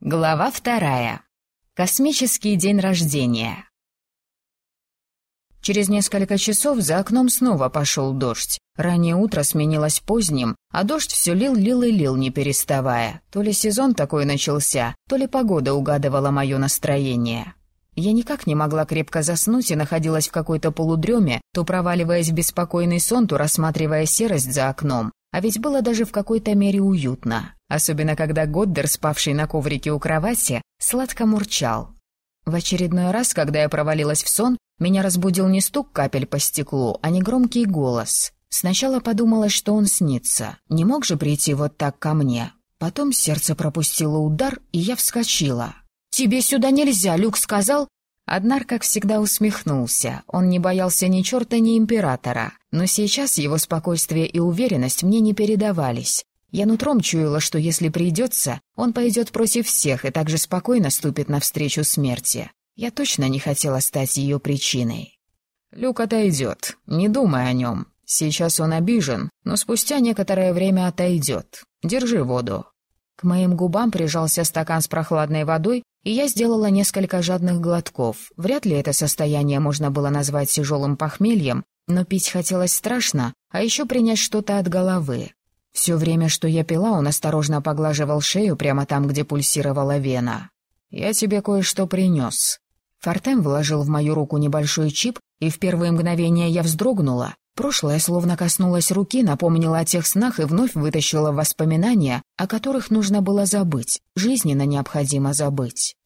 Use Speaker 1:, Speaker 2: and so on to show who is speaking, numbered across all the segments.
Speaker 1: Глава вторая. Космический день рождения. Через несколько часов за окном снова пошел дождь. Раннее утро сменилось поздним, а дождь все лил, лил и лил, не переставая. То ли сезон такой начался, то ли погода угадывала мое настроение. Я никак не могла крепко заснуть и находилась в какой-то полудреме, то проваливаясь в беспокойный сон, то рассматривая серость за окном. А ведь было даже в какой-то мере уютно. Особенно когда Годдер, спавший на коврике у кровати, сладко мурчал. В очередной раз, когда я провалилась в сон, меня разбудил не стук капель по стеклу, а негромкий голос. Сначала подумала, что он снится. Не мог же прийти вот так ко мне. Потом сердце пропустило удар, и я вскочила. «Тебе сюда нельзя, Люк сказал, Аднар, как всегда, усмехнулся. Он не боялся ни черта, ни императора. Но сейчас его спокойствие и уверенность мне не передавались. Я нутром чуяла, что если придется, он пойдет против всех и также спокойно ступит навстречу смерти. Я точно не хотела стать ее причиной. «Люк отойдет. Не думай о нем. Сейчас он обижен, но спустя некоторое время отойдет. Держи воду». К моим губам прижался стакан с прохладной водой, и я сделала несколько жадных глотков. Вряд ли это состояние можно было назвать тяжелым похмельем, но пить хотелось страшно, а еще принять что-то от головы. Все время, что я пила, он осторожно поглаживал шею прямо там, где пульсировала вена. «Я тебе кое-что принес». Фортем вложил в мою руку небольшой чип, и в первые мгновения я вздрогнула. Прошлое словно коснулось руки, напомнило о тех снах и вновь вытащило воспоминания, о которых нужно было забыть, жизненно необходимо забыть.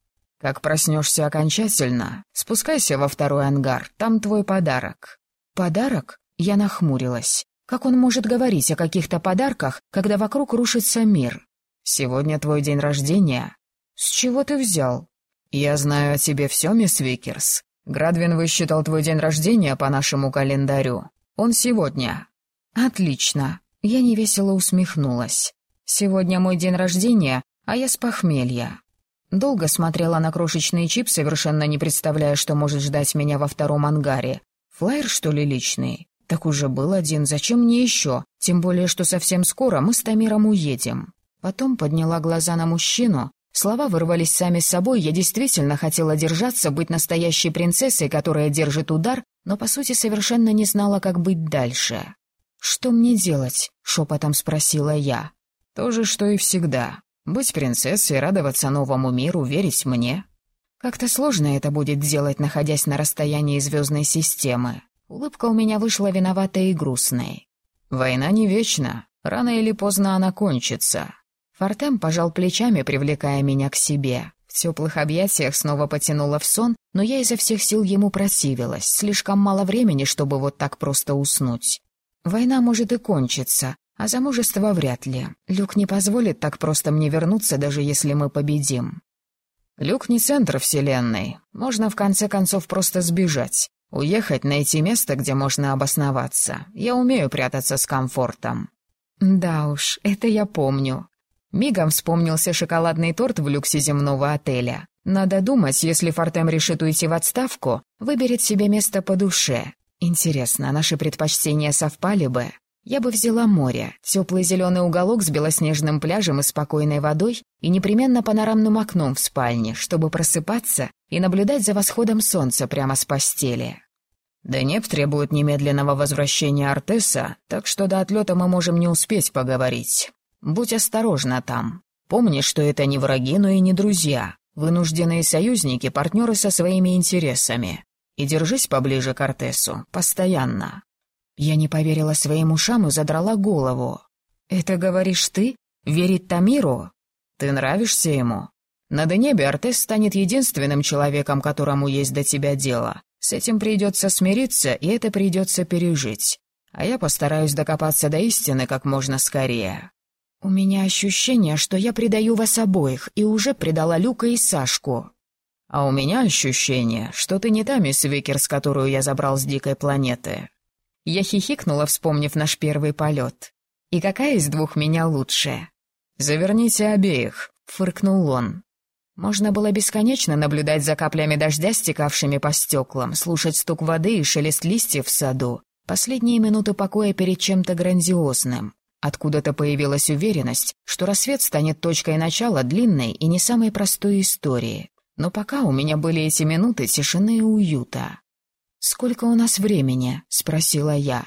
Speaker 1: Как проснешься окончательно, спускайся во второй ангар, там твой подарок. Подарок? Я нахмурилась. Как он может говорить о каких-то подарках, когда вокруг рушится мир? Сегодня твой день рождения. С чего ты взял? Я знаю о тебе все, мисс Викерс. Градвин высчитал твой день рождения по нашему календарю. Он сегодня». «Отлично». Я невесело усмехнулась. «Сегодня мой день рождения, а я с похмелья». Долго смотрела на крошечный чип, совершенно не представляя, что может ждать меня во втором ангаре. Флайер, что ли, личный? Так уже был один, зачем мне еще? Тем более, что совсем скоро мы с Тамиром уедем. Потом подняла глаза на мужчину. Слова вырвались сами собой, я действительно хотела держаться, быть настоящей принцессой, которая держит удар, но, по сути, совершенно не знала, как быть дальше. «Что мне делать?» — шепотом спросила я. «То же, что и всегда. Быть принцессой, радоваться новому миру, верить мне. Как-то сложно это будет делать, находясь на расстоянии звездной системы. Улыбка у меня вышла виноватая и грустной. Война не вечна. Рано или поздно она кончится». Фортем пожал плечами, привлекая меня к себе. В теплых объятиях снова потянула в сон, но я изо всех сил ему просивилась. Слишком мало времени, чтобы вот так просто уснуть. Война может и кончиться, а замужество вряд ли. Люк не позволит так просто мне вернуться, даже если мы победим. Люк не центр вселенной. Можно в конце концов просто сбежать. Уехать, найти место, где можно обосноваться. Я умею прятаться с комфортом. Да уж, это я помню. Мигом вспомнился шоколадный торт в люксе земного отеля. Надо думать, если Фортем решит уйти в отставку, выберет себе место по душе. Интересно, наши предпочтения совпали бы? Я бы взяла море, теплый зеленый уголок с белоснежным пляжем и спокойной водой и непременно панорамным окном в спальне, чтобы просыпаться и наблюдать за восходом солнца прямо с постели. Денеп требует немедленного возвращения Артеса, так что до отлета мы можем не успеть поговорить. Будь осторожна там. Помни, что это не враги, но и не друзья. Вынужденные союзники, партнеры со своими интересами. И держись поближе к Артесу, постоянно. Я не поверила своим ушам и задрала голову. «Это говоришь ты? Верить Тамиру? Ты нравишься ему? На Денебе Артес станет единственным человеком, которому есть до тебя дело. С этим придется смириться, и это придется пережить. А я постараюсь докопаться до истины как можно скорее. «У меня ощущение, что я предаю вас обоих, и уже предала Люка и Сашку». «А у меня ощущение, что ты не та мисс Викерс, которую я забрал с дикой планеты». Я хихикнула, вспомнив наш первый полет. «И какая из двух меня лучше?» «Заверните обеих», — фыркнул он. Можно было бесконечно наблюдать за каплями дождя, стекавшими по стеклам, слушать стук воды и шелест листьев в саду. Последние минуты покоя перед чем-то грандиозным. Откуда-то появилась уверенность, что рассвет станет точкой начала длинной и не самой простой истории. Но пока у меня были эти минуты тишины и уюта. «Сколько у нас времени?» — спросила я.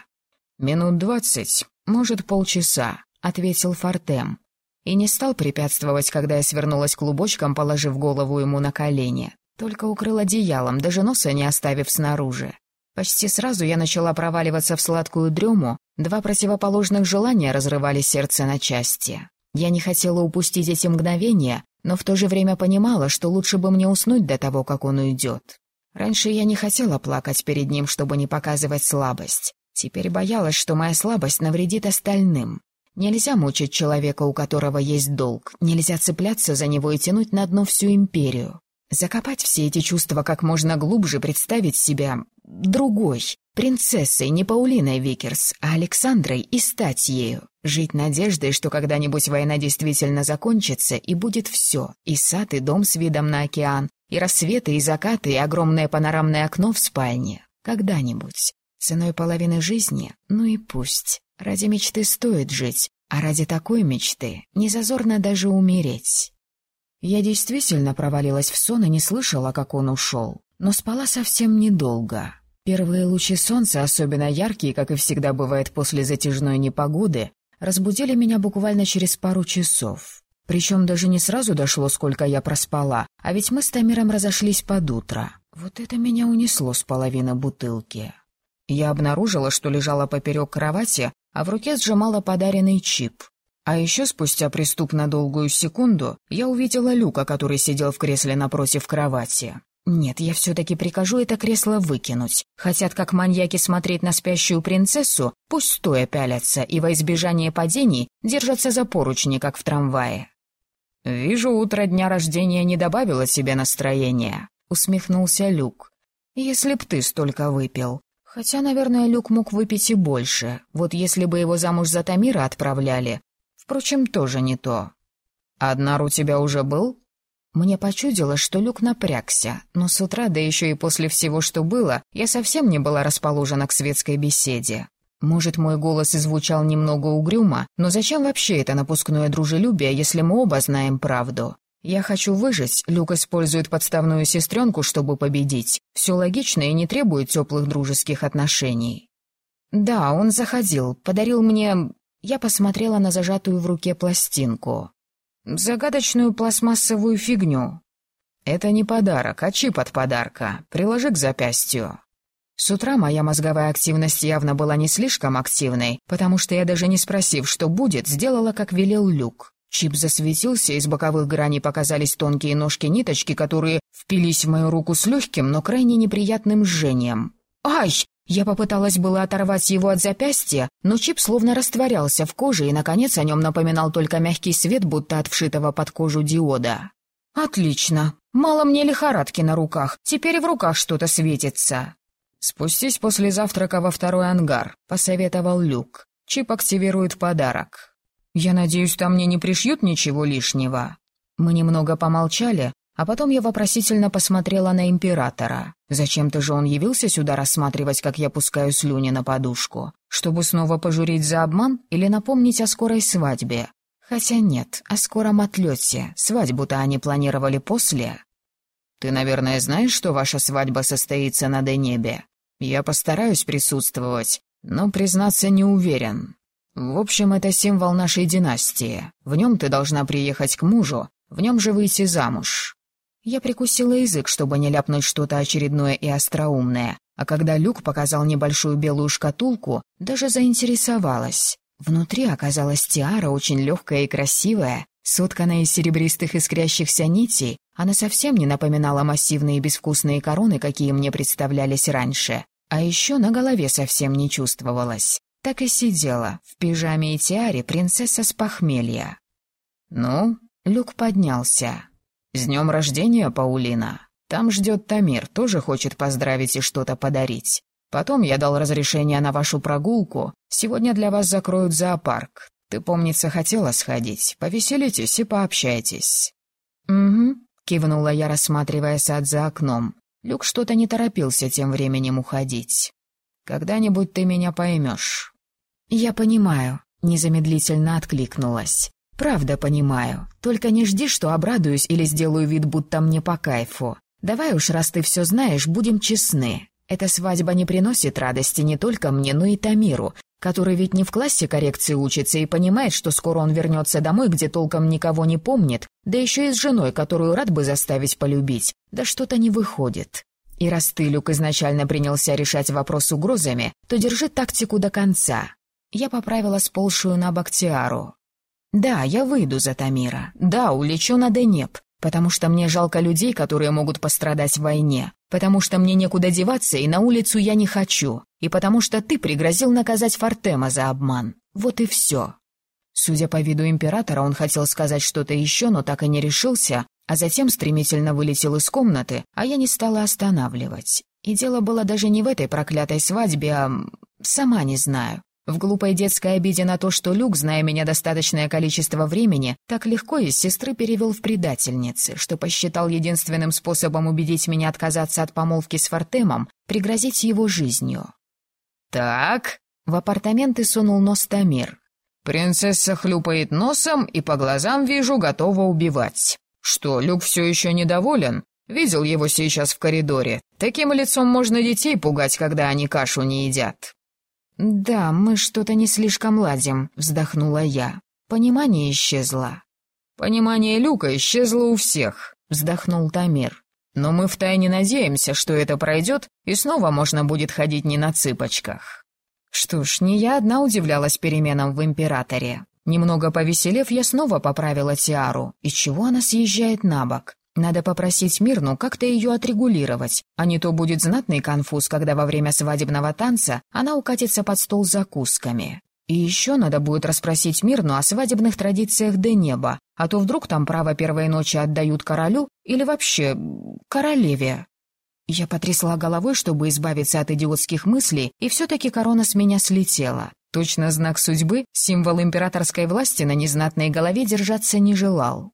Speaker 1: «Минут двадцать, может, полчаса», — ответил Фортем. И не стал препятствовать, когда я свернулась клубочком, положив голову ему на колени. Только укрыл одеялом, даже носа не оставив снаружи. Почти сразу я начала проваливаться в сладкую дрему, два противоположных желания разрывали сердце на части. Я не хотела упустить эти мгновения, но в то же время понимала, что лучше бы мне уснуть до того, как он уйдет. Раньше я не хотела плакать перед ним, чтобы не показывать слабость. Теперь боялась, что моя слабость навредит остальным. Нельзя мучить человека, у которого есть долг, нельзя цепляться за него и тянуть на дно всю империю. Закопать все эти чувства как можно глубже, представить себя другой, принцессой, не Паулиной Викерс, а Александрой и стать ею. Жить надеждой, что когда-нибудь война действительно закончится, и будет все, и сад, и дом с видом на океан, и рассветы, и закаты, и огромное панорамное окно в спальне. Когда-нибудь. Ценой половины жизни? Ну и пусть. Ради мечты стоит жить, а ради такой мечты незазорно даже умереть. Я действительно провалилась в сон и не слышала, как он ушел, но спала совсем недолго. Первые лучи солнца, особенно яркие, как и всегда бывает после затяжной непогоды, разбудили меня буквально через пару часов. Причем даже не сразу дошло, сколько я проспала, а ведь мы с Тамиром разошлись под утро. Вот это меня унесло с половины бутылки. Я обнаружила, что лежала поперек кровати, а в руке сжимала подаренный чип. А еще спустя преступно долгую секунду я увидела Люка, который сидел в кресле напротив кровати. Нет, я все-таки прикажу это кресло выкинуть. Хотят как маньяки смотреть на спящую принцессу, пусть стоя пялятся и во избежание падений держатся за поручни, как в трамвае. «Вижу, утро дня рождения не добавило себе настроения», — усмехнулся Люк. «Если б ты столько выпил. Хотя, наверное, Люк мог выпить и больше. Вот если бы его замуж за Тамира отправляли, Впрочем, тоже не то. «Однар у тебя уже был?» Мне почудилось, что Люк напрягся, но с утра, да еще и после всего, что было, я совсем не была расположена к светской беседе. Может, мой голос и звучал немного угрюмо, но зачем вообще это напускное дружелюбие, если мы оба знаем правду? Я хочу выжить, Люк использует подставную сестренку, чтобы победить. Все логично и не требует теплых дружеских отношений. Да, он заходил, подарил мне я посмотрела на зажатую в руке пластинку. Загадочную пластмассовую фигню. Это не подарок, а чип от подарка. Приложи к запястью. С утра моя мозговая активность явно была не слишком активной, потому что я даже не спросив, что будет, сделала, как велел Люк. Чип засветился, из боковых граней показались тонкие ножки-ниточки, которые впились в мою руку с легким, но крайне неприятным жжением. «Ай!» Я попыталась было оторвать его от запястья, но чип словно растворялся в коже, и, наконец, о нем напоминал только мягкий свет, будто от вшитого под кожу диода. «Отлично. Мало мне лихорадки на руках. Теперь в руках что-то светится». «Спустись после завтрака во второй ангар», — посоветовал Люк. «Чип активирует подарок». «Я надеюсь, там мне не пришьют ничего лишнего». Мы немного помолчали, а потом я вопросительно посмотрела на императора. Зачем-то же он явился сюда рассматривать, как я пускаю слюни на подушку. Чтобы снова пожурить за обман или напомнить о скорой свадьбе? Хотя нет, о скором отлете. Свадьбу-то они планировали после. Ты, наверное, знаешь, что ваша свадьба состоится на Денебе? Я постараюсь присутствовать, но, признаться, не уверен. В общем, это символ нашей династии. В нем ты должна приехать к мужу, в нем же выйти замуж. Я прикусила язык, чтобы не ляпнуть что-то очередное и остроумное, а когда Люк показал небольшую белую шкатулку, даже заинтересовалась. Внутри оказалась тиара, очень легкая и красивая, сотканная из серебристых искрящихся нитей, она совсем не напоминала массивные безвкусные короны, какие мне представлялись раньше. А еще на голове совсем не чувствовалась. Так и сидела, в пижаме и тиаре принцесса с похмелья. «Ну?» — Люк поднялся. «С днем рождения, Паулина! Там ждет Тамир, тоже хочет поздравить и что-то подарить. Потом я дал разрешение на вашу прогулку. Сегодня для вас закроют зоопарк. Ты, помнится, хотела сходить. Повеселитесь и пообщайтесь». «Угу», — кивнула я, рассматривая сад за окном. Люк что-то не торопился тем временем уходить. «Когда-нибудь ты меня поймешь». «Я понимаю», Незамедлительно откликнулась. «Правда понимаю. Только не жди, что обрадуюсь или сделаю вид, будто мне по кайфу. Давай уж, раз ты все знаешь, будем честны. Эта свадьба не приносит радости не только мне, но и Тамиру, который ведь не в классе коррекции учится и понимает, что скоро он вернется домой, где толком никого не помнит, да еще и с женой, которую рад бы заставить полюбить. Да что-то не выходит. И раз ты, Люк, изначально принялся решать вопрос угрозами, то держи тактику до конца. Я поправила сползшую на бок Тиару. Да, я выйду за Тамира. Да, улечу на Денеп потому что мне жалко людей, которые могут пострадать в войне, потому что мне некуда деваться и на улицу я не хочу, и потому что ты пригрозил наказать Фортема за обман. Вот и все». Судя по виду императора, он хотел сказать что-то еще, но так и не решился, а затем стремительно вылетел из комнаты, а я не стала останавливать. И дело было даже не в этой проклятой свадьбе, а... сама не знаю. В глупой детской обиде на то, что Люк, зная меня достаточное количество времени, так легко из сестры перевел в предательницы, что посчитал единственным способом убедить меня отказаться от помолвки с Фортемом, пригрозить его жизнью.
Speaker 2: «Так», —
Speaker 1: в апартаменты сунул нос Тамир.
Speaker 2: «Принцесса хлюпает носом и по глазам вижу, готова убивать. Что, Люк все еще недоволен? Видел его сейчас в коридоре. Таким лицом можно детей пугать, когда они кашу не едят».
Speaker 1: «Да, мы что-то не слишком ладим», — вздохнула я. Понимание исчезло.
Speaker 2: «Понимание Люка исчезло у всех», — вздохнул Тамир. «Но мы втайне надеемся, что это пройдет, и снова можно будет ходить не на цыпочках».
Speaker 1: Что ж, не я одна удивлялась переменам в Императоре. Немного повеселев, я снова поправила Тиару, из чего она съезжает на бок. Надо попросить Мирну как-то ее отрегулировать, а не то будет знатный конфуз, когда во время свадебного танца она укатится под стол с закусками. И еще надо будет расспросить Мирну о свадебных традициях до неба, а то вдруг там право первой ночи отдают королю или вообще королеве. Я потрясла головой, чтобы избавиться от идиотских мыслей, и все-таки корона с меня слетела. Точно знак судьбы, символ императорской власти на незнатной голове держаться не желал.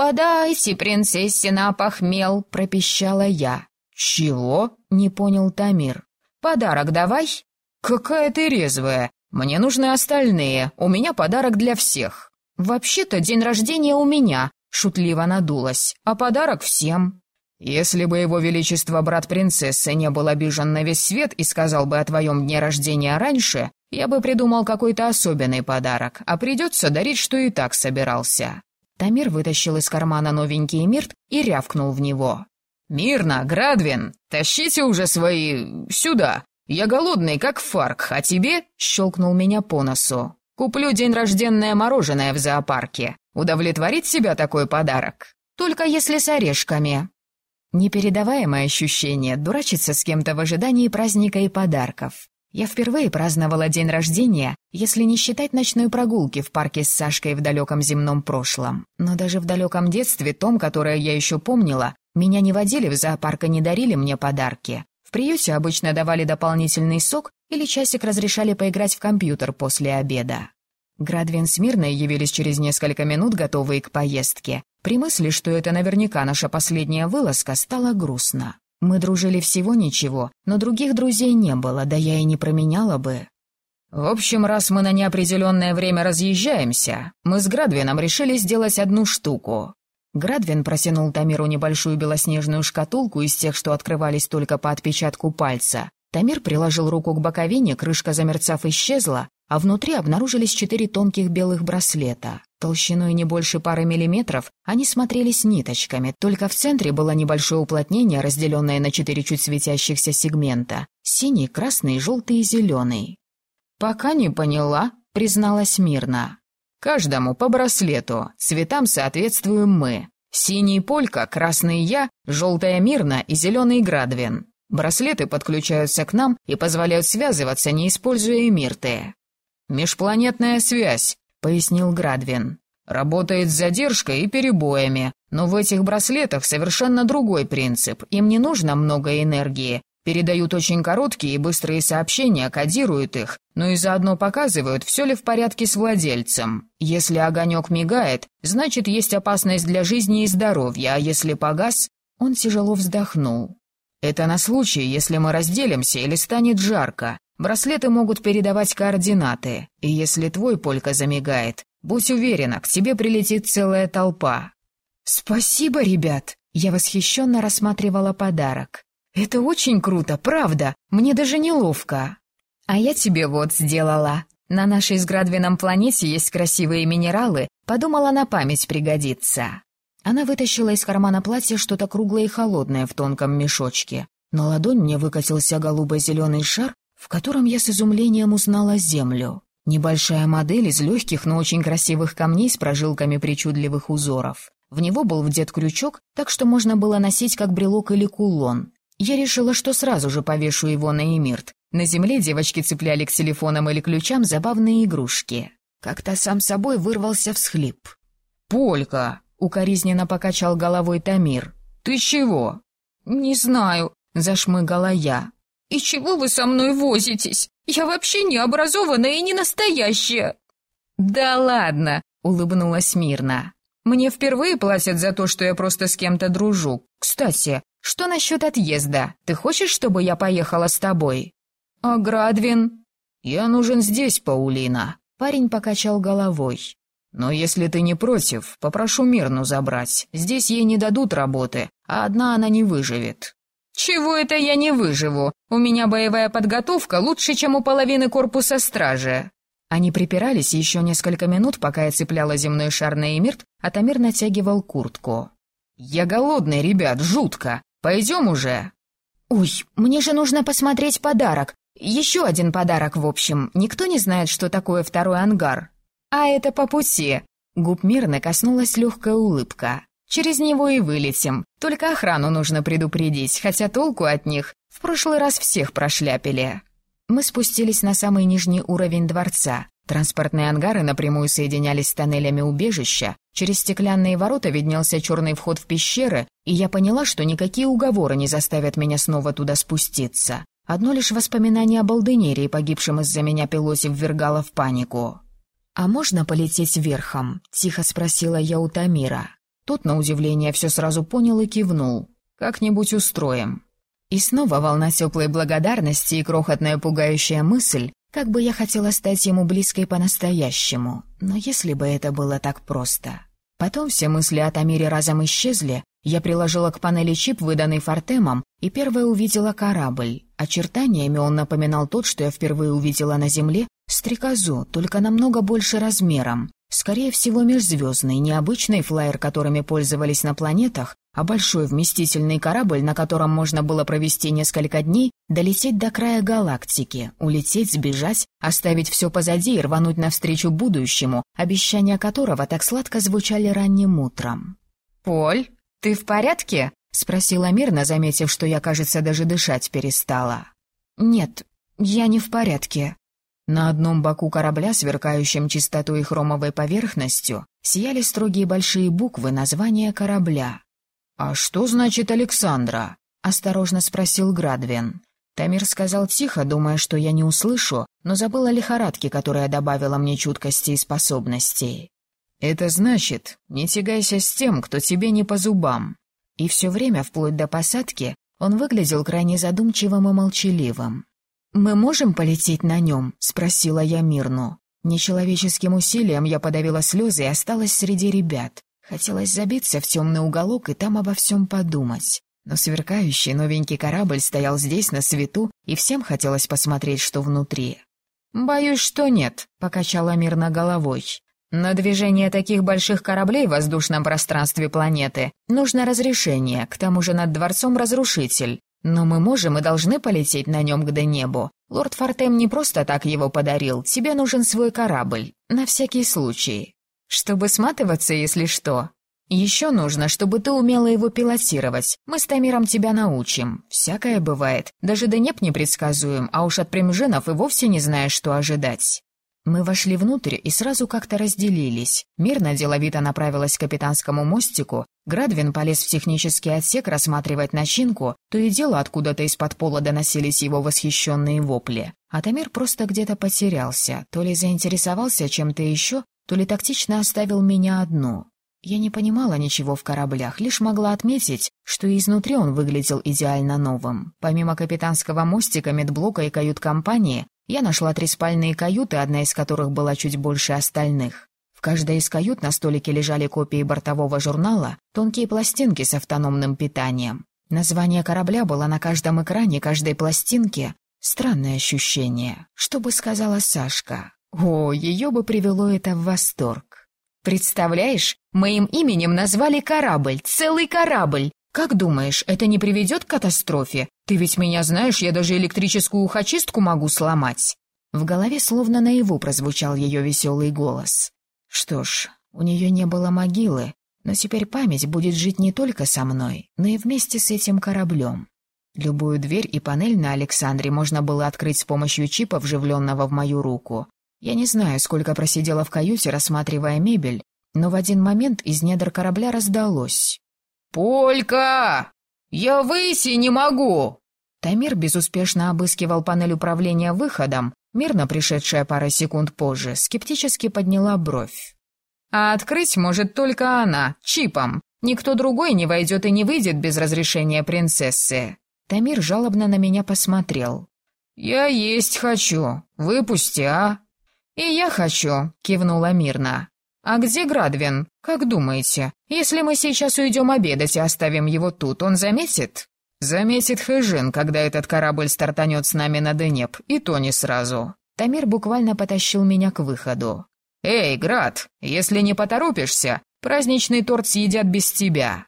Speaker 3: «Подайся, принцессе, на похмел!» — пропищала я.
Speaker 2: «Чего?»
Speaker 1: — не понял Тамир.
Speaker 3: «Подарок давай!»
Speaker 2: «Какая ты резвая! Мне нужны остальные, у меня подарок для всех!»
Speaker 3: «Вообще-то день рождения у меня!» — шутливо надулась. «А подарок всем!»
Speaker 2: «Если бы его величество брат принцессы не был обижен на весь свет и сказал бы о твоем дне рождения раньше, я бы придумал какой-то особенный подарок, а придется дарить, что и так собирался».
Speaker 1: Тамир вытащил из кармана новенький мирт и рявкнул в него.
Speaker 2: «Мирно, Градвин, тащите уже свои... сюда. Я голодный, как фарк, а тебе...» — щелкнул меня по носу. «Куплю день рожденное мороженое в зоопарке. Удовлетворит себя такой подарок?
Speaker 3: Только если с орешками».
Speaker 1: Непередаваемое ощущение дурачиться с кем-то в ожидании праздника и подарков. Я впервые праздновала день рождения, если не считать ночной прогулки в парке с Сашкой в далеком земном прошлом. Но даже в далеком детстве, том, которое я еще помнила, меня не водили в зоопарк и не дарили мне подарки. В приюте обычно давали дополнительный сок или часик разрешали поиграть в компьютер после обеда. Градвин с Мирной явились через несколько минут, готовые к поездке. При мысли, что это наверняка наша последняя вылазка, стало грустно. Мы дружили всего ничего, но других друзей не было, да я и не променяла бы.
Speaker 2: В общем, раз мы на неопределенное время разъезжаемся, мы с Градвином решили сделать одну штуку.
Speaker 1: Градвин протянул Тамиру небольшую белоснежную шкатулку из тех, что открывались только по отпечатку пальца. Тамир приложил руку к боковине, крышка замерцав исчезла, а внутри обнаружились четыре тонких белых браслета. Толщиной не больше пары миллиметров они смотрелись ниточками, только в центре было небольшое уплотнение, разделенное на четыре чуть светящихся сегмента — синий, красный, желтый и зеленый.
Speaker 2: «Пока не поняла», — призналась мирно. «Каждому по браслету, цветам соответствуем мы. Синий — Полька, красный — я, желтая — Мирна и зеленый — Градвин. Браслеты подключаются к нам и позволяют связываться, не используя эмирты. «Межпланетная связь», — пояснил Градвин. «Работает с задержкой и перебоями, но в этих браслетах совершенно другой принцип. Им не нужно много энергии. Передают очень короткие и быстрые сообщения, кодируют их, но и заодно показывают, все ли в порядке с владельцем. Если огонек мигает, значит, есть опасность для жизни и здоровья, а если погас, он тяжело вздохнул. Это на случай, если мы разделимся или станет жарко. Браслеты могут передавать координаты, и если твой полька замигает, будь уверена, к тебе прилетит целая толпа».
Speaker 1: «Спасибо, ребят!» Я восхищенно рассматривала подарок. «Это очень круто, правда. Мне даже неловко». «А я тебе вот сделала. На нашей с Градвином планете есть красивые минералы. Подумала, на память пригодится». Она вытащила из кармана платья что-то круглое и холодное в тонком мешочке. На ладонь мне выкатился голубо-зеленый шар, в котором я с изумлением узнала Землю. Небольшая модель из легких, но очень красивых камней с прожилками причудливых узоров. В него был вдет крючок, так что можно было носить как брелок или кулон. Я решила, что сразу же повешу его на Эмирт. На земле девочки цепляли к телефонам или ключам забавные игрушки. Как-то сам собой вырвался всхлип.
Speaker 2: «Полька!» — укоризненно покачал головой Тамир. «Ты чего?»
Speaker 1: «Не знаю», — зашмыгала я.
Speaker 3: «И чего вы со мной возитесь? Я вообще не образованная и не настоящая!»
Speaker 1: «Да ладно!» — улыбнулась мирно. «Мне впервые платят за то, что я просто с кем-то дружу. Кстати, что насчет отъезда? Ты хочешь, чтобы я поехала с тобой?»
Speaker 2: «А Градвин?» «Я нужен здесь, Паулина», — парень покачал головой. «Но если ты не против, попрошу Мирну забрать. Здесь ей не дадут работы, а одна она не выживет».
Speaker 3: «Чего это я не выживу? У меня боевая подготовка лучше, чем у половины корпуса стражи».
Speaker 1: Они припирались еще несколько минут, пока я цепляла земной шар на Эмирт, а Тамир натягивал куртку.
Speaker 2: «Я голодный, ребят, жутко. Пойдем уже».
Speaker 1: «Ой, мне же нужно посмотреть подарок. Еще один подарок, в общем. Никто не знает, что такое второй ангар». «А это по пути». Губ мирно коснулась легкая улыбка. Через него и вылетим. Только охрану нужно предупредить, хотя толку от них. В прошлый раз всех прошляпили. Мы спустились на самый нижний уровень дворца. Транспортные ангары напрямую соединялись с тоннелями убежища. Через стеклянные ворота виднелся черный вход в пещеры, и я поняла, что никакие уговоры не заставят меня снова туда спуститься. Одно лишь воспоминание об Алденерии, погибшем из-за меня пилоте, ввергало в панику. «А можно полететь верхом?» — тихо спросила я у Тамира. Тот, на удивление, все сразу понял и кивнул. «Как-нибудь устроим». И снова волна теплой благодарности и крохотная пугающая мысль, как бы я хотела стать ему близкой по-настоящему, но если бы это было так просто. Потом все мысли о Тамире разом исчезли, я приложила к панели чип, выданный Фортемом, и первая увидела корабль. Очертаниями он напоминал тот, что я впервые увидела на Земле, стрекозу, только намного больше размером. Скорее всего, межзвездный, необычный флайер, которыми пользовались на планетах, а большой вместительный корабль, на котором можно было провести несколько дней, долететь до края галактики, улететь, сбежать, оставить все позади и рвануть навстречу будущему, обещания которого так сладко звучали ранним утром.
Speaker 3: «Поль, ты в порядке?»
Speaker 1: — спросила мирно, заметив, что я, кажется, даже дышать перестала. «Нет, я не в порядке», на одном боку корабля, сверкающем чистотой и хромовой поверхностью, сияли строгие большие буквы названия корабля.
Speaker 2: «А что значит Александра?» — осторожно спросил Градвин.
Speaker 1: Тамир сказал тихо, думая, что я не услышу, но забыл о лихорадке, которая добавила мне чуткости и способностей.
Speaker 2: «Это значит, не тягайся с тем, кто тебе не по зубам».
Speaker 1: И все время, вплоть до посадки, он выглядел крайне задумчивым и молчаливым. «Мы можем полететь на нем?» — спросила я Мирну. Нечеловеческим усилием я подавила слезы и осталась среди ребят. Хотелось забиться в темный уголок и там обо всем подумать. Но сверкающий новенький корабль стоял здесь, на свету, и всем хотелось посмотреть, что внутри.
Speaker 3: «Боюсь, что нет», — покачала Мирна головой. «На движение таких больших кораблей в воздушном пространстве планеты нужно разрешение, к тому же над дворцом разрушитель. Но мы можем и должны полететь на нем к небу. Лорд Фортем не просто так его подарил, тебе нужен свой корабль, на всякий случай. Чтобы сматываться, если что. Еще нужно, чтобы ты умела его пилотировать. Мы с Тамиром тебя научим. Всякое бывает. Даже Денеп непредсказуем, а уж от примженов и вовсе не знаешь, что ожидать.
Speaker 1: Мы вошли внутрь и сразу как-то разделились. Мирно деловито направилась к капитанскому мостику, Градвин полез в технический отсек рассматривать начинку, то и дело откуда-то из-под пола доносились его восхищенные вопли. А Тамир просто где-то потерялся, то ли заинтересовался чем-то еще, то ли тактично оставил меня одну. Я не понимала ничего в кораблях, лишь могла отметить, что изнутри он выглядел идеально новым. Помимо капитанского мостика, медблока и кают-компании, я нашла три спальные каюты, одна из которых была чуть больше остальных. В каждой из кают на столике лежали копии бортового журнала, тонкие пластинки с автономным питанием. Название корабля было на каждом экране каждой пластинки. Странное ощущение. Что бы сказала Сашка? О, ее бы привело это в восторг. «Представляешь, моим именем назвали корабль, целый корабль. Как думаешь, это не приведет к катастрофе? Ты ведь меня знаешь, я даже электрическую ухочистку могу сломать». В голове словно наяву прозвучал ее веселый голос. Что ж, у нее не было могилы, но теперь память будет жить не только со мной, но и вместе с этим кораблем. Любую дверь и панель на Александре можно было открыть с помощью чипа, вживленного в мою руку. Я не знаю, сколько просидела в каюте, рассматривая мебель, но в один момент из недр корабля раздалось. «Полька! Я выйти не могу!» Тамир безуспешно обыскивал панель управления выходом, Мирно пришедшая пара секунд позже скептически подняла бровь. «А открыть может только она, чипом. Никто другой не войдет и не выйдет без разрешения принцессы». Тамир жалобно на меня посмотрел. «Я есть хочу. Выпусти, а?» «И я хочу», — кивнула мирно. «А где Градвин? Как думаете, если мы сейчас уйдем обедать и оставим его тут, он заметит?» «Заметит Хэжин, когда этот корабль стартанет с нами на Денеп, и то не сразу». Тамир буквально потащил меня к выходу. «Эй, Град, если не поторопишься, праздничный торт съедят без тебя».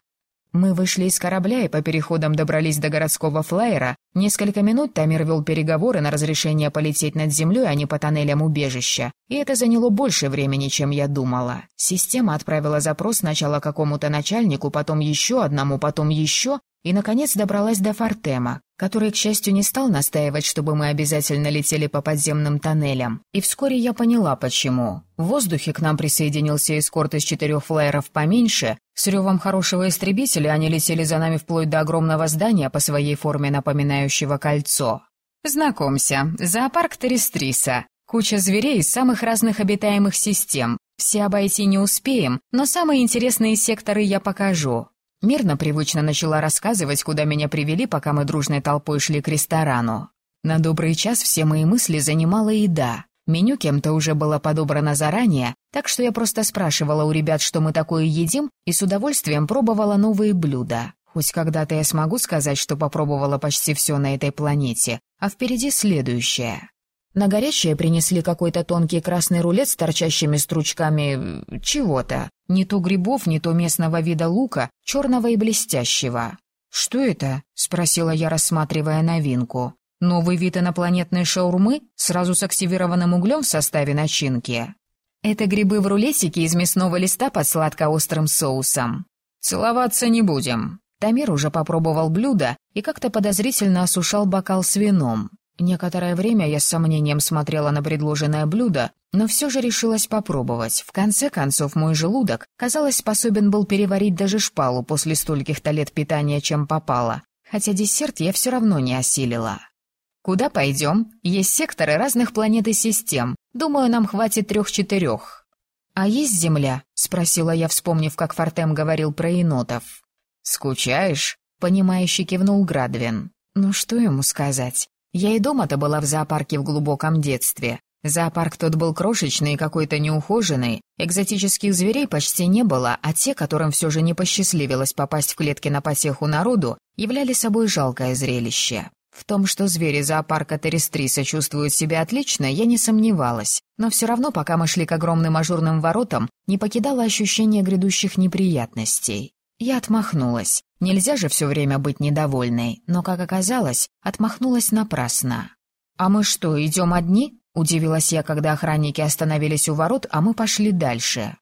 Speaker 1: Мы вышли из корабля и по переходам добрались до городского флайера. Несколько минут Тамир вел переговоры на разрешение полететь над землей, а не по тоннелям убежища. И это заняло больше времени, чем я думала. Система отправила запрос сначала какому-то начальнику, потом еще одному, потом еще, и, наконец, добралась до Фортема, который, к счастью, не стал настаивать, чтобы мы обязательно летели по подземным тоннелям. И вскоре я поняла, почему. В воздухе к нам присоединился эскорт из четырех флайеров поменьше. С ревом хорошего истребителя они летели за нами вплоть до огромного здания по своей форме напоминающего кольцо. Знакомься, зоопарк Терестриса. Куча зверей из самых разных обитаемых систем. Все обойти не успеем, но самые интересные секторы я покажу. Мирно привычно начала рассказывать, куда меня привели, пока мы дружной толпой шли к ресторану. На добрый час все мои мысли занимала еда. Меню кем-то уже было подобрано заранее, так что я просто спрашивала у ребят, что мы такое едим, и с удовольствием пробовала новые блюда. Хоть когда-то я смогу сказать, что попробовала почти все на этой планете, а впереди следующее. На горячее принесли какой-то тонкий красный рулет с торчащими стручками... Чего-то. Не то грибов, не то местного вида лука, черного и блестящего. «Что это?» — спросила я, рассматривая новинку. «Новый вид инопланетной шаурмы? Сразу с активированным углем в составе начинки?» «Это грибы в рулетике из мясного листа под сладко-острым соусом». «Целоваться не будем». Тамир уже попробовал блюдо и как-то подозрительно осушал бокал с вином. Некоторое время я с сомнением смотрела на предложенное блюдо, но все же решилась попробовать. В конце концов, мой желудок, казалось, способен был переварить даже шпалу после стольких-то лет питания, чем попало. Хотя десерт я все равно не осилила. «Куда пойдем? Есть секторы разных планет и систем. Думаю, нам хватит трех-четырех». «А есть Земля?» — спросила я, вспомнив, как Фортем говорил про енотов. «Скучаешь?» — понимающе кивнул Градвин. «Ну что ему сказать? Я и дома-то была в зоопарке в глубоком детстве. Зоопарк тот был крошечный и какой-то неухоженный, экзотических зверей почти не было, а те, которым все же не посчастливилось попасть в клетки на потеху народу, являли собой жалкое зрелище. В том, что звери зоопарка Терестриса чувствуют себя отлично, я не сомневалась, но все равно, пока мы шли к огромным ажурным воротам, не покидало ощущение грядущих неприятностей. Я отмахнулась. Нельзя же все время быть недовольной, но, как оказалось, отмахнулась напрасно. «А мы что, идем одни?» — удивилась я, когда охранники остановились у ворот, а мы пошли дальше.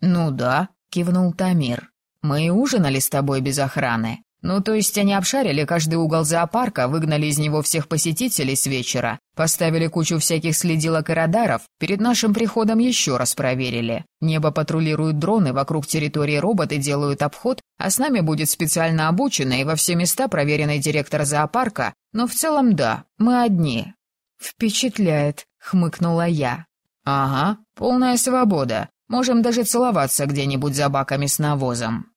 Speaker 1: «Ну да», — кивнул Тамир. «Мы и ужинали с тобой без охраны. Ну, то есть они обшарили каждый угол зоопарка, выгнали из него всех посетителей с вечера, поставили кучу всяких следилок и радаров, перед нашим приходом еще раз проверили. Небо патрулируют дроны, вокруг территории роботы делают обход, а с нами будет специально обученный и во все места проверенный директор зоопарка, но в целом да, мы одни». «Впечатляет», — хмыкнула я. «Ага, полная свобода. Можем даже целоваться где-нибудь за баками с навозом».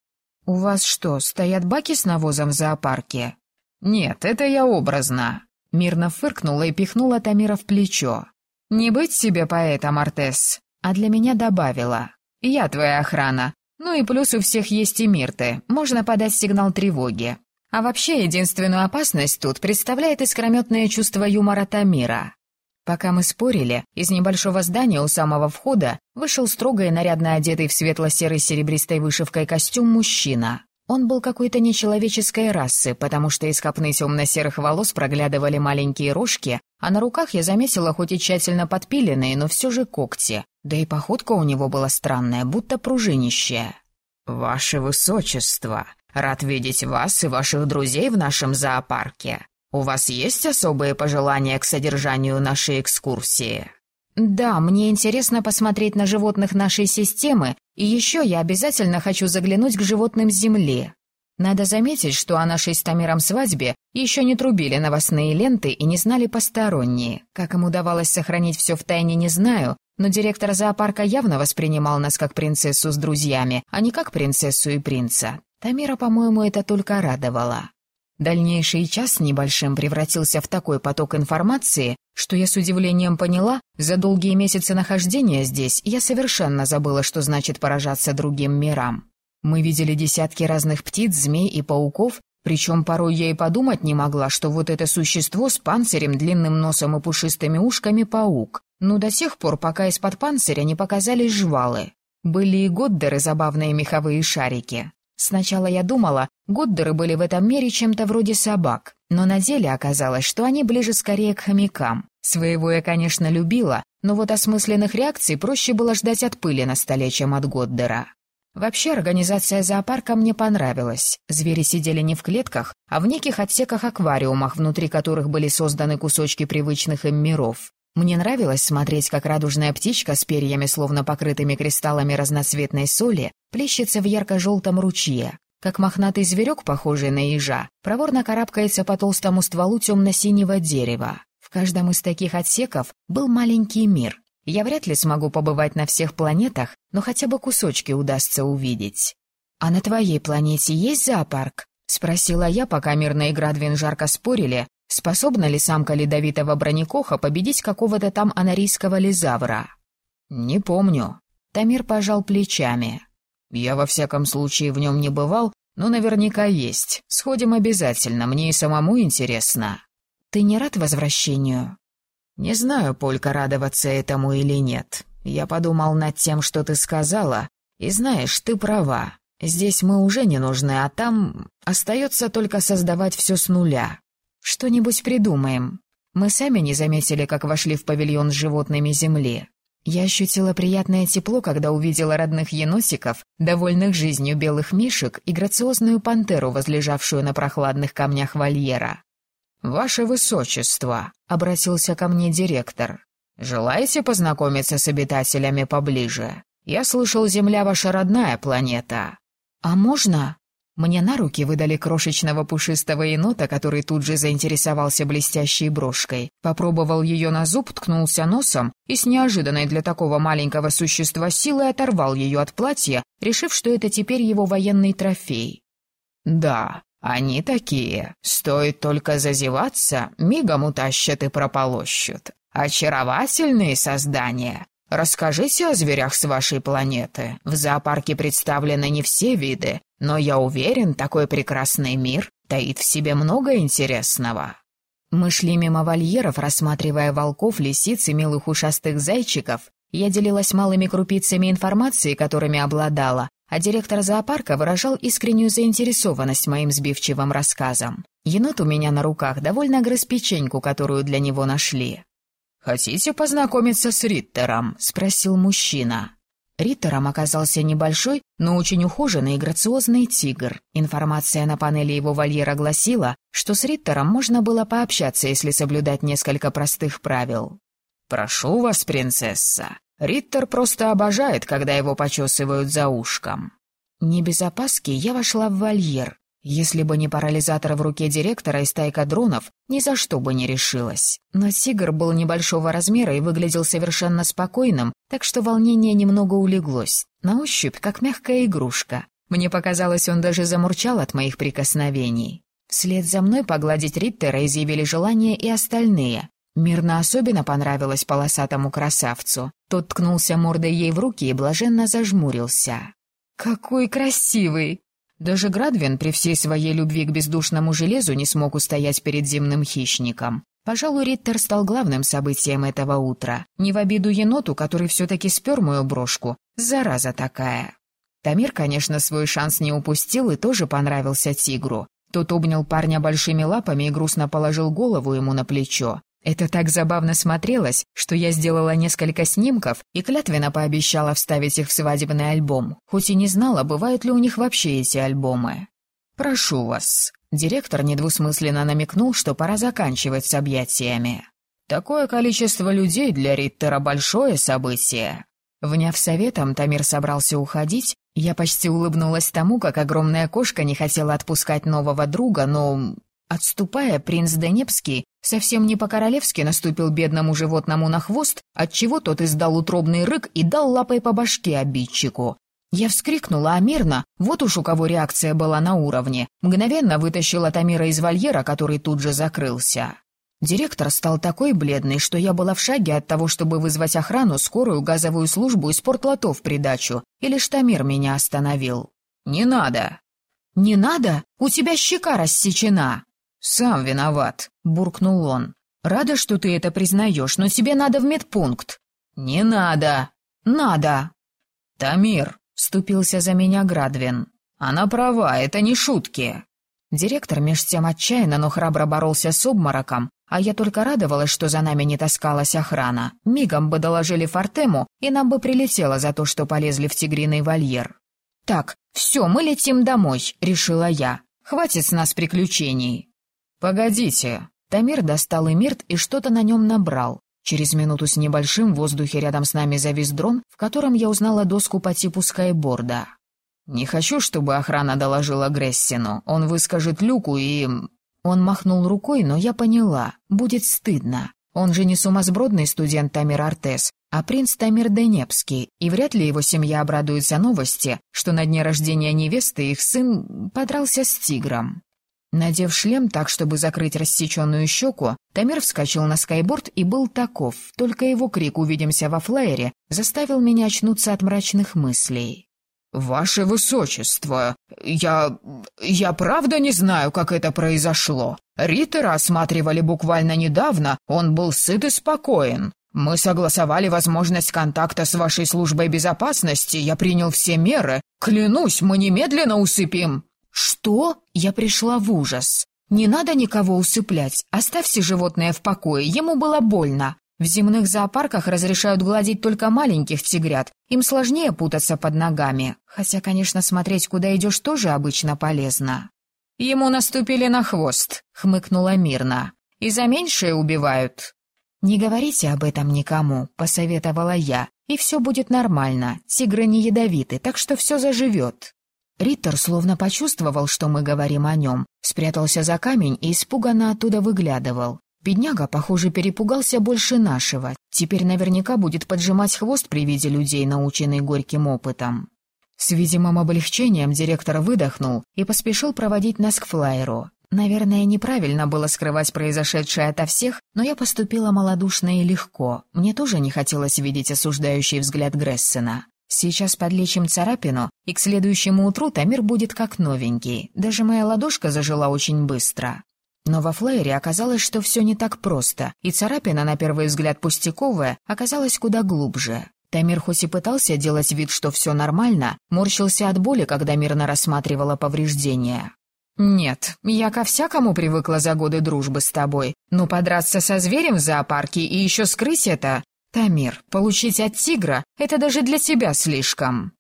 Speaker 3: «У вас что, стоят баки с навозом в зоопарке?»
Speaker 2: «Нет, это я образно», — мирно фыркнула и пихнула Тамира в плечо. «Не быть себе поэтом, Артес», а для меня добавила. «Я твоя охрана. Ну и плюс у всех есть и Мирты, можно подать сигнал тревоги. А вообще единственную опасность тут представляет искрометное чувство юмора Тамира». Пока мы спорили, из небольшого здания у самого входа вышел строго и нарядно одетый в светло-серый серебристой вышивкой костюм мужчина. Он был какой-то нечеловеческой расы, потому что из копны темно-серых волос проглядывали маленькие рожки, а на руках я заметила хоть и тщательно подпиленные, но все же когти. Да и походка у него была странная, будто пружинищая. «Ваше Высочество, рад видеть вас и ваших друзей в нашем зоопарке. У вас есть особые пожелания к содержанию нашей экскурсии?»
Speaker 3: «Да, мне интересно посмотреть на животных нашей системы, и еще я обязательно хочу заглянуть к животным Земли. Надо заметить, что о нашей с Тамиром свадьбе еще не трубили новостные ленты и не знали посторонние. Как им удавалось сохранить все в тайне, не знаю, но директор зоопарка явно воспринимал нас как принцессу с друзьями, а не как принцессу и принца. Тамира, по-моему, это только радовало. Дальнейший час с небольшим превратился в такой поток информации, что я с удивлением поняла, за долгие месяцы нахождения здесь я совершенно забыла, что значит поражаться другим мирам. Мы видели десятки разных птиц, змей и пауков, причем порой я и подумать не могла, что вот это существо с панцирем, длинным носом и пушистыми ушками — паук. Но до тех пор, пока из-под панциря не показались жвалы. Были и годдеры, забавные меховые шарики. Сначала я думала, Годдеры были в этом мире чем-то вроде собак, но на деле оказалось, что они ближе скорее к хомякам. Своего я, конечно, любила, но вот осмысленных реакций проще было ждать от пыли на столе, чем от Годдера. Вообще, организация зоопарка мне понравилась. Звери сидели не в клетках, а в неких отсеках-аквариумах, внутри которых были созданы кусочки привычных им миров. Мне нравилось смотреть, как радужная птичка с перьями, словно покрытыми кристаллами разноцветной соли, плещется в ярко-желтом ручье, как мохнатый зверек, похожий на ежа, проворно карабкается по толстому стволу темно-синего дерева. В каждом из таких отсеков был маленький мир. Я вряд ли смогу побывать на всех планетах, но хотя бы кусочки удастся увидеть. «А на твоей планете есть зоопарк?» — спросила я, пока мирно и Градвин жарко спорили, Способна ли самка ледовитого бронекоха победить какого-то там анарийского лизавра? Не помню. Тамир пожал плечами. Я во всяком случае в нем не бывал, но наверняка есть. Сходим обязательно, мне и самому интересно. Ты не рад возвращению? Не знаю, Полька, радоваться этому или нет. Я подумал над тем, что ты сказала, и знаешь, ты права. Здесь мы уже не нужны, а там остается только создавать все с нуля. «Что-нибудь придумаем. Мы сами не заметили, как вошли в павильон с животными земли. Я ощутила приятное тепло, когда увидела родных еносиков, довольных жизнью белых мишек и грациозную пантеру, возлежавшую на прохладных камнях вольера. «Ваше Высочество», — обратился ко мне директор, — «желаете познакомиться с обитателями поближе? Я слышал, Земля ваша родная планета». «А можно?» Мне на руки выдали крошечного пушистого енота, который тут же заинтересовался блестящей брошкой. Попробовал ее на зуб, ткнулся носом и с неожиданной для такого маленького существа силой оторвал ее от платья, решив, что это теперь его военный трофей. «Да, они такие. Стоит только зазеваться, мигом утащат и прополощут. Очаровательные создания. Расскажите о зверях с вашей планеты. В зоопарке представлены не все виды, но я уверен, такой прекрасный мир таит в себе много интересного. Мы шли мимо вольеров, рассматривая волков, лисиц и милых ушастых зайчиков. Я делилась малыми крупицами информации, которыми обладала, а директор зоопарка выражал искреннюю заинтересованность моим сбивчивым рассказом. Енот у меня на руках довольно грыз печеньку, которую для него нашли. «Хотите познакомиться с Риттером?» — спросил мужчина. Риттером оказался небольшой, но очень ухоженный и грациозный тигр. Информация на панели его вольера гласила, что с Риттером можно было пообщаться, если соблюдать несколько простых правил. «Прошу вас, принцесса. Риттер просто обожает, когда его почесывают за ушком». Не без опаски я вошла в вольер. Если бы не парализатор в руке директора и стайка дронов, ни за что бы не решилась. Но тигр был небольшого размера и выглядел совершенно спокойным, так что волнение немного улеглось. На ощупь, как мягкая игрушка. Мне показалось, он даже замурчал от моих прикосновений. Вслед за мной погладить Риттера изъявили желание и остальные. Мирно особенно понравилось полосатому красавцу. Тот ткнулся мордой ей в руки и блаженно зажмурился. «Какой красивый!» Даже Градвин при всей своей любви к бездушному железу не смог устоять перед земным хищником. Пожалуй, Риттер стал главным событием этого утра. Не в обиду еноту, который все-таки спер мою брошку. Зараза такая. Тамир, конечно, свой шанс не упустил и тоже понравился тигру. Тот обнял парня большими лапами и грустно положил голову ему на плечо. Это так забавно смотрелось, что я сделала несколько снимков и клятвенно пообещала вставить их в свадебный альбом, хоть и не знала, бывают ли у них вообще эти альбомы. «Прошу вас». Директор недвусмысленно намекнул, что пора заканчивать с объятиями. «Такое количество людей для Риттера — большое событие». Вняв советом, Тамир собрался уходить, я почти улыбнулась тому, как огромная кошка не хотела отпускать нового друга, но... Отступая, принц Денепский совсем не по-королевски наступил бедному животному на хвост, отчего тот издал утробный рык и дал лапой по башке обидчику. Я вскрикнула, а вот уж у кого реакция была на уровне, мгновенно вытащила Тамира из вольера, который тут же закрылся. Директор стал такой бледный, что я была в шаге от того, чтобы вызвать охрану, скорую, газовую службу и спортлото в придачу. И лишь Тамир меня остановил. «Не надо!» «Не надо? У тебя щека рассечена!» «Сам виноват», — буркнул он. «Рада, что ты это признаешь, но тебе надо в медпункт». «Не надо». «Надо». «Тамир», — вступился за меня Градвин. «Она права, это не шутки». Директор меж тем отчаянно, но храбро боролся с обмороком, а я только радовалась, что за нами не таскалась охрана. Мигом бы доложили Фортему, и нам бы прилетело за то, что полезли в тигриный вольер. «Так, все, мы летим домой», — решила я. «Хватит с нас приключений». «Погодите». Тамир достал эмирт и что-то на нем набрал. Через минуту с небольшим в воздухе рядом с нами завис дрон, в котором я узнала доску по типу скайборда. «Не хочу, чтобы охрана доложила Грессину. Он выскажет Люку и...» Он махнул рукой, но я поняла. Будет стыдно. Он же не сумасбродный студент Тамир Артес, а принц Тамир Денепский, и вряд ли его семья обрадуется новости, что на дне рождения невесты их сын подрался с тигром. Надев шлем так, чтобы закрыть рассеченную щеку, Тамир вскочил на скайборд и был таков, только его крик «Увидимся во флайере» заставил меня очнуться от мрачных мыслей. «Ваше Высочество, я... я правда не знаю, как это произошло. Риттера осматривали буквально недавно, он был сыт и спокоен. Мы согласовали возможность контакта с вашей службой безопасности, я принял все меры. Клянусь, мы немедленно усыпим». «Что?» Я пришла в ужас. «Не надо никого усыплять, оставьте животное в покое, ему было больно. В земных зоопарках разрешают гладить только маленьких тигрят, им сложнее путаться под ногами, хотя, конечно, смотреть, куда идешь, тоже обычно полезно. «Ему наступили на хвост», — хмыкнула мирно. «И за меньшее убивают». «Не говорите об этом никому», — посоветовала я, «и все будет нормально, тигры не ядовиты, так что все заживет». Риттер словно почувствовал, что мы говорим о нем, спрятался за камень и испуганно оттуда выглядывал. Бедняга, похоже, перепугался больше нашего. Теперь наверняка будет поджимать хвост при виде людей, наученный горьким опытом. С видимым облегчением директор выдохнул и поспешил проводить нас к флайеру. Наверное, неправильно было скрывать произошедшее ото всех, но я поступила малодушно и легко. Мне тоже не хотелось видеть осуждающий взгляд Грессена. Сейчас подлечим царапину, и к следующему утру Тамир будет как новенький. Даже моя ладошка зажила очень быстро. Но во флайере оказалось, что все не так просто, и царапина, на первый взгляд пустяковая, оказалась куда глубже. Тамир хоть и пытался делать вид, что все нормально, морщился от боли, когда мирно рассматривала повреждения. «Нет, я ко всякому привыкла за годы дружбы с тобой, но подраться со зверем в зоопарке и еще скрыть это... Тамир, получить от тигра — это даже для тебя слишком».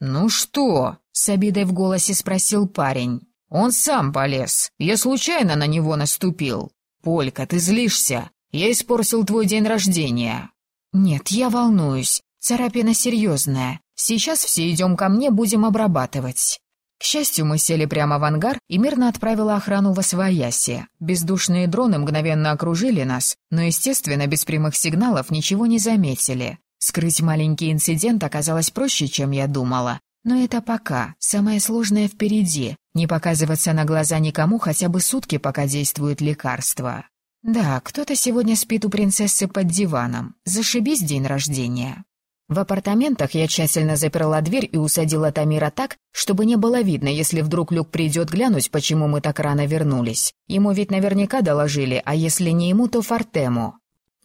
Speaker 3: «Ну что?» — с обидой в голосе спросил парень. Он сам полез. Я случайно на него наступил. Полька, ты злишься. Я испортил твой день рождения. Нет, я волнуюсь. Царапина серьезная. Сейчас все идем ко мне, будем обрабатывать. К счастью, мы сели прямо в ангар и мирно отправила охрану во свояси. Бездушные дроны мгновенно окружили нас, но, естественно, без прямых сигналов ничего не заметили. Скрыть маленький инцидент оказалось проще, чем я думала. Но это пока, самое сложное впереди. Не показываться на глаза никому хотя бы сутки, пока действует лекарство. Да, кто-то сегодня спит у принцессы под диваном. Зашибись день рождения. В апартаментах я тщательно заперла дверь и усадила Тамира так, чтобы не было видно, если вдруг Люк придет глянуть, почему мы так рано вернулись. Ему ведь наверняка доложили, а если не ему, то Фортему.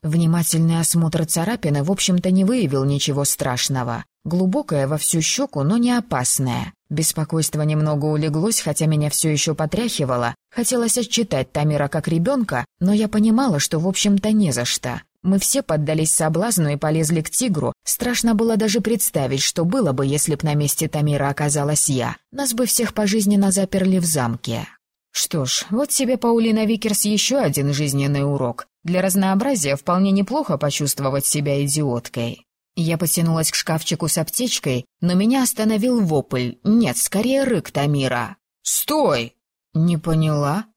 Speaker 3: Внимательный осмотр царапины, в общем-то, не выявил ничего страшного. Глубокая во всю щеку, но не опасная. Беспокойство немного улеглось, хотя меня все еще потряхивало. Хотелось отчитать Тамира как ребенка, но я понимала, что, в общем-то, не за что. Мы все поддались соблазну и полезли к тигру. Страшно было даже представить, что было бы, если б на месте Тамира оказалась я. Нас бы всех пожизненно заперли в замке. Что ж, вот тебе, Паулина Викерс, еще один жизненный урок. Для разнообразия вполне неплохо почувствовать себя идиоткой. Я потянулась к шкафчику с аптечкой, но меня остановил вопль. Нет, скорее рык Тамира.
Speaker 2: «Стой!»
Speaker 3: «Не поняла?»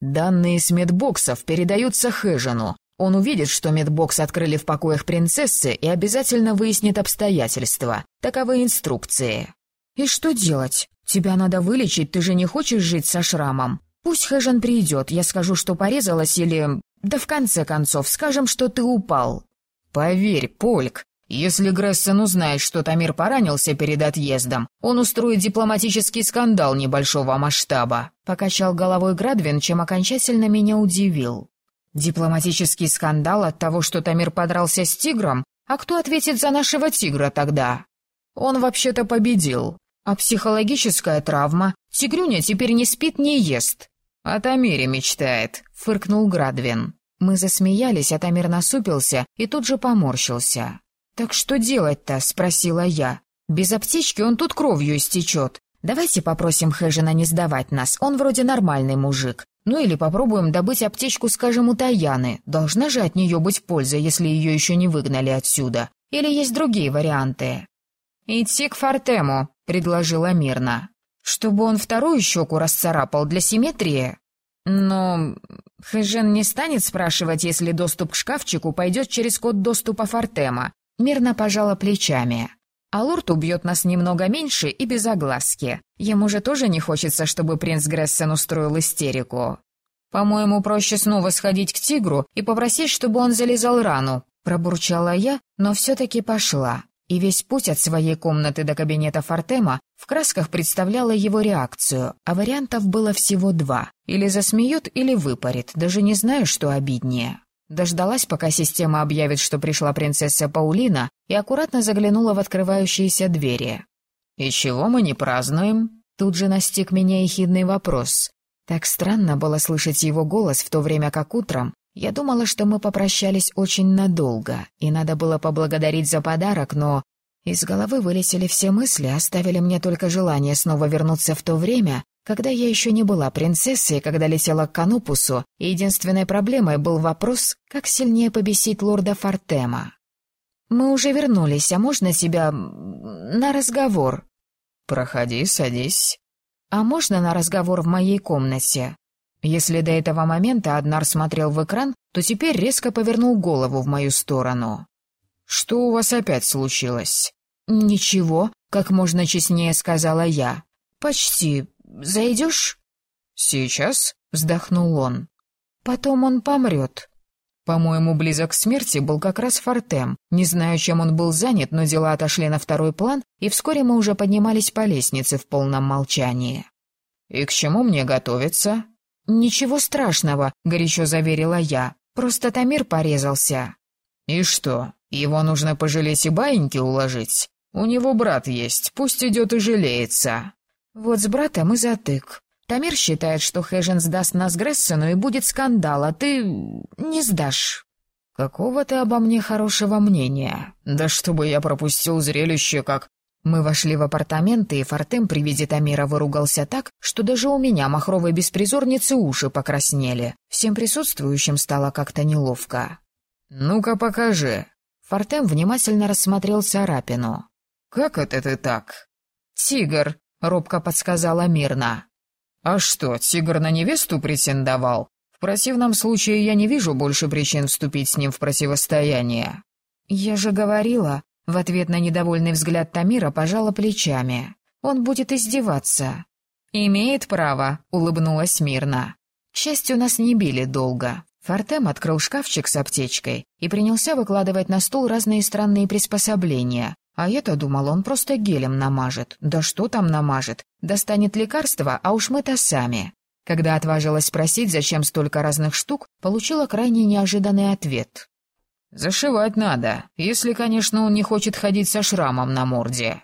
Speaker 2: «Данные с медбоксов передаются Хэжину. Он увидит, что медбокс открыли в покоях принцессы и обязательно выяснит обстоятельства. Таковы инструкции».
Speaker 3: «И что делать? Тебя надо вылечить, ты же не хочешь жить со шрамом. Пусть Хэжен придет, я скажу, что порезалась или... Да в конце концов, скажем, что ты упал».
Speaker 2: «Поверь, Польк, если Грессон узнает, что Тамир поранился перед отъездом, он устроит дипломатический скандал небольшого масштаба», — покачал головой Градвин, чем окончательно меня удивил. «Дипломатический скандал от того, что Тамир подрался с тигром? А кто ответит за нашего тигра тогда?» «Он вообще-то победил. А психологическая травма? Тигрюня теперь не спит, не ест. «О Тамире мечтает», — фыркнул Градвин. Мы засмеялись, а Тамир насупился и тут же поморщился. «Так что делать-то?» — спросила я. «Без аптечки он тут кровью истечет. Давайте попросим Хэжина не сдавать нас, он вроде нормальный мужик. Ну или попробуем добыть аптечку, скажем, у Таяны. Должна же от нее быть польза, если ее еще не выгнали отсюда. Или есть другие варианты?» «Идти к Фортему», — предложила Мирна. Чтобы он вторую щеку расцарапал для симметрии? Но Хэжен не станет спрашивать, если доступ к шкафчику пойдет через код доступа Фортема. Мирно пожала плечами. А лорд убьет нас немного меньше и без огласки. Ему же тоже не хочется, чтобы принц Грессен устроил истерику. По-моему, проще снова сходить к тигру и попросить, чтобы он залезал рану. Пробурчала я, но все-таки пошла и весь путь от своей комнаты до кабинета Фортема в красках представляла его реакцию, а вариантов было всего два. Или засмеет, или выпарит, даже не знаю, что обиднее. Дождалась, пока система объявит, что пришла принцесса Паулина, и аккуратно заглянула в открывающиеся двери. «И чего мы не празднуем?» Тут же настиг меня ехидный вопрос. Так странно было слышать его голос в то время как утром, я думала, что мы попрощались очень надолго, и надо было поблагодарить за подарок, но... Из головы вылетели все мысли, оставили мне только желание снова вернуться в то время, когда я еще не была принцессой, когда летела к Канупусу, единственной проблемой был вопрос, как сильнее побесить лорда Фортема. «Мы уже вернулись, а можно тебя... на разговор?» «Проходи, садись».
Speaker 3: «А можно на разговор в моей комнате?» Если до этого момента Аднар смотрел в экран, то теперь резко повернул голову в мою сторону.
Speaker 2: «Что у вас опять случилось?»
Speaker 3: «Ничего», — как можно честнее сказала я. «Почти. Зайдешь?»
Speaker 2: «Сейчас?» — вздохнул он.
Speaker 3: «Потом он помрет».
Speaker 2: По-моему, близок к смерти был как раз Фортем. Не знаю, чем он был занят, но дела отошли на второй план, и вскоре мы уже поднимались по лестнице в полном молчании. «И к чему мне готовиться?»
Speaker 3: «Ничего страшного», — горячо заверила я. «Просто Тамир порезался».
Speaker 2: «И что, его нужно пожалеть и баиньки уложить? У него брат есть, пусть идет и жалеется».
Speaker 3: «Вот с братом и затык. Тамир считает, что Хэжен сдаст нас Грессену и будет скандал, а ты... не сдашь».
Speaker 2: «Какого ты обо мне хорошего мнения? Да чтобы я пропустил зрелище, как
Speaker 3: мы вошли в апартаменты, и Фортем при виде Тамира выругался так, что даже у меня, махровой беспризорницы, уши покраснели. Всем присутствующим стало как-то неловко.
Speaker 2: «Ну-ка, покажи».
Speaker 3: Фортем внимательно рассмотрел царапину.
Speaker 2: «Как это ты так?»
Speaker 3: «Тигр», — робко подсказала Мирна.
Speaker 2: «А что, тигр на невесту претендовал? В противном случае я не вижу больше причин вступить с ним в противостояние».
Speaker 3: «Я же говорила, в ответ на недовольный взгляд Тамира пожала плечами. Он будет издеваться».
Speaker 2: «Имеет право», — улыбнулась мирно.
Speaker 3: К счастью, нас не били долго. Фортем открыл шкафчик с аптечкой и принялся выкладывать на стол разные странные приспособления. А я-то думал, он просто гелем намажет. Да что там намажет? Достанет лекарство, а уж мы-то сами. Когда отважилась спросить, зачем столько разных штук, получила крайне неожиданный ответ.
Speaker 2: «Зашивать надо, если, конечно, он не хочет ходить со шрамом на морде».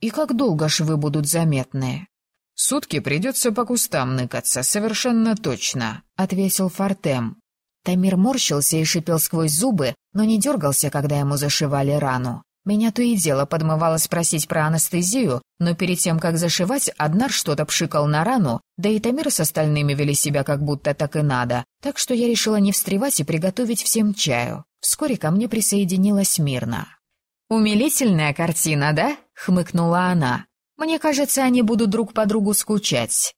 Speaker 3: «И как долго швы будут заметны?»
Speaker 2: «Сутки придется по кустам ныкаться, совершенно точно», — ответил Фортем.
Speaker 3: Тамир морщился и шипел сквозь зубы, но не дергался, когда ему зашивали рану. Меня то и дело подмывало спросить про анестезию, но перед тем, как зашивать, Аднар что-то пшикал на рану, да и Тамир с остальными вели себя как будто так и надо, так что я решила не встревать и приготовить всем чаю. Вскоре ко мне присоединилась Мирна.
Speaker 1: «Умилительная картина, да?» — хмыкнула она. «Мне кажется, они будут друг по другу скучать».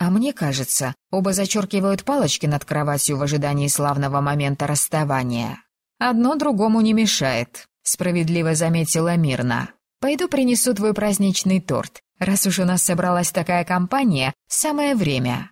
Speaker 3: А мне кажется, оба зачеркивают палочки над кроватью в ожидании славного момента расставания.
Speaker 1: «Одно другому не мешает», — справедливо заметила Мирна. «Пойду принесу твой праздничный торт. Раз уж у нас собралась такая компания, самое время».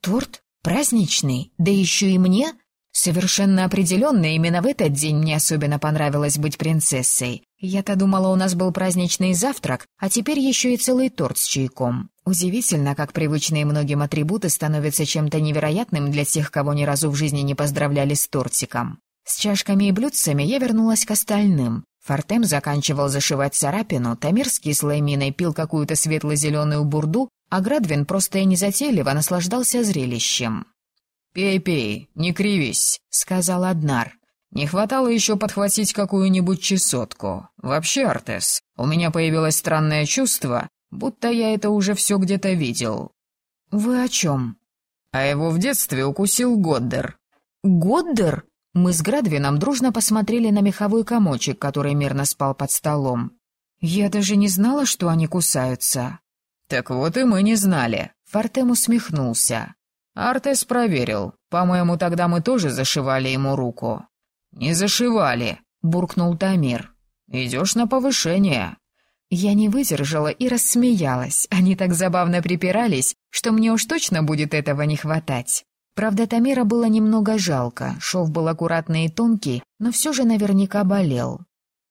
Speaker 3: «Торт? Праздничный? Да еще и мне?» Совершенно определенно, именно в этот день мне особенно понравилось быть принцессой. Я-то думала, у нас был праздничный завтрак, а теперь еще и целый торт с чайком. Удивительно, как привычные многим атрибуты становятся чем-то невероятным для тех, кого ни разу в жизни не поздравляли с тортиком. С чашками и блюдцами я вернулась к остальным. Фортем заканчивал зашивать царапину, Тамир с кислой миной пил какую-то светло-зеленую бурду, а Градвин просто и незатейливо наслаждался зрелищем.
Speaker 2: «Пей, пей, не кривись», — сказал Аднар. «Не хватало еще подхватить какую-нибудь чесотку. Вообще, Артес, у меня появилось странное чувство, будто я это уже все где-то видел».
Speaker 3: «Вы о чем?»
Speaker 2: «А его в детстве укусил Годдер».
Speaker 3: «Годдер?» Мы с Градвином дружно посмотрели на меховой комочек, который мирно спал под столом. «Я даже не знала, что они кусаются».
Speaker 2: «Так вот и мы не знали», — Фортем усмехнулся. Артес проверил. По-моему, тогда мы тоже зашивали ему руку. Не зашивали, буркнул Тамир. Идешь на повышение.
Speaker 3: Я не выдержала и рассмеялась. Они так забавно припирались, что мне уж точно будет этого не хватать. Правда, Тамира было немного жалко, шов был аккуратный и тонкий, но все же наверняка болел.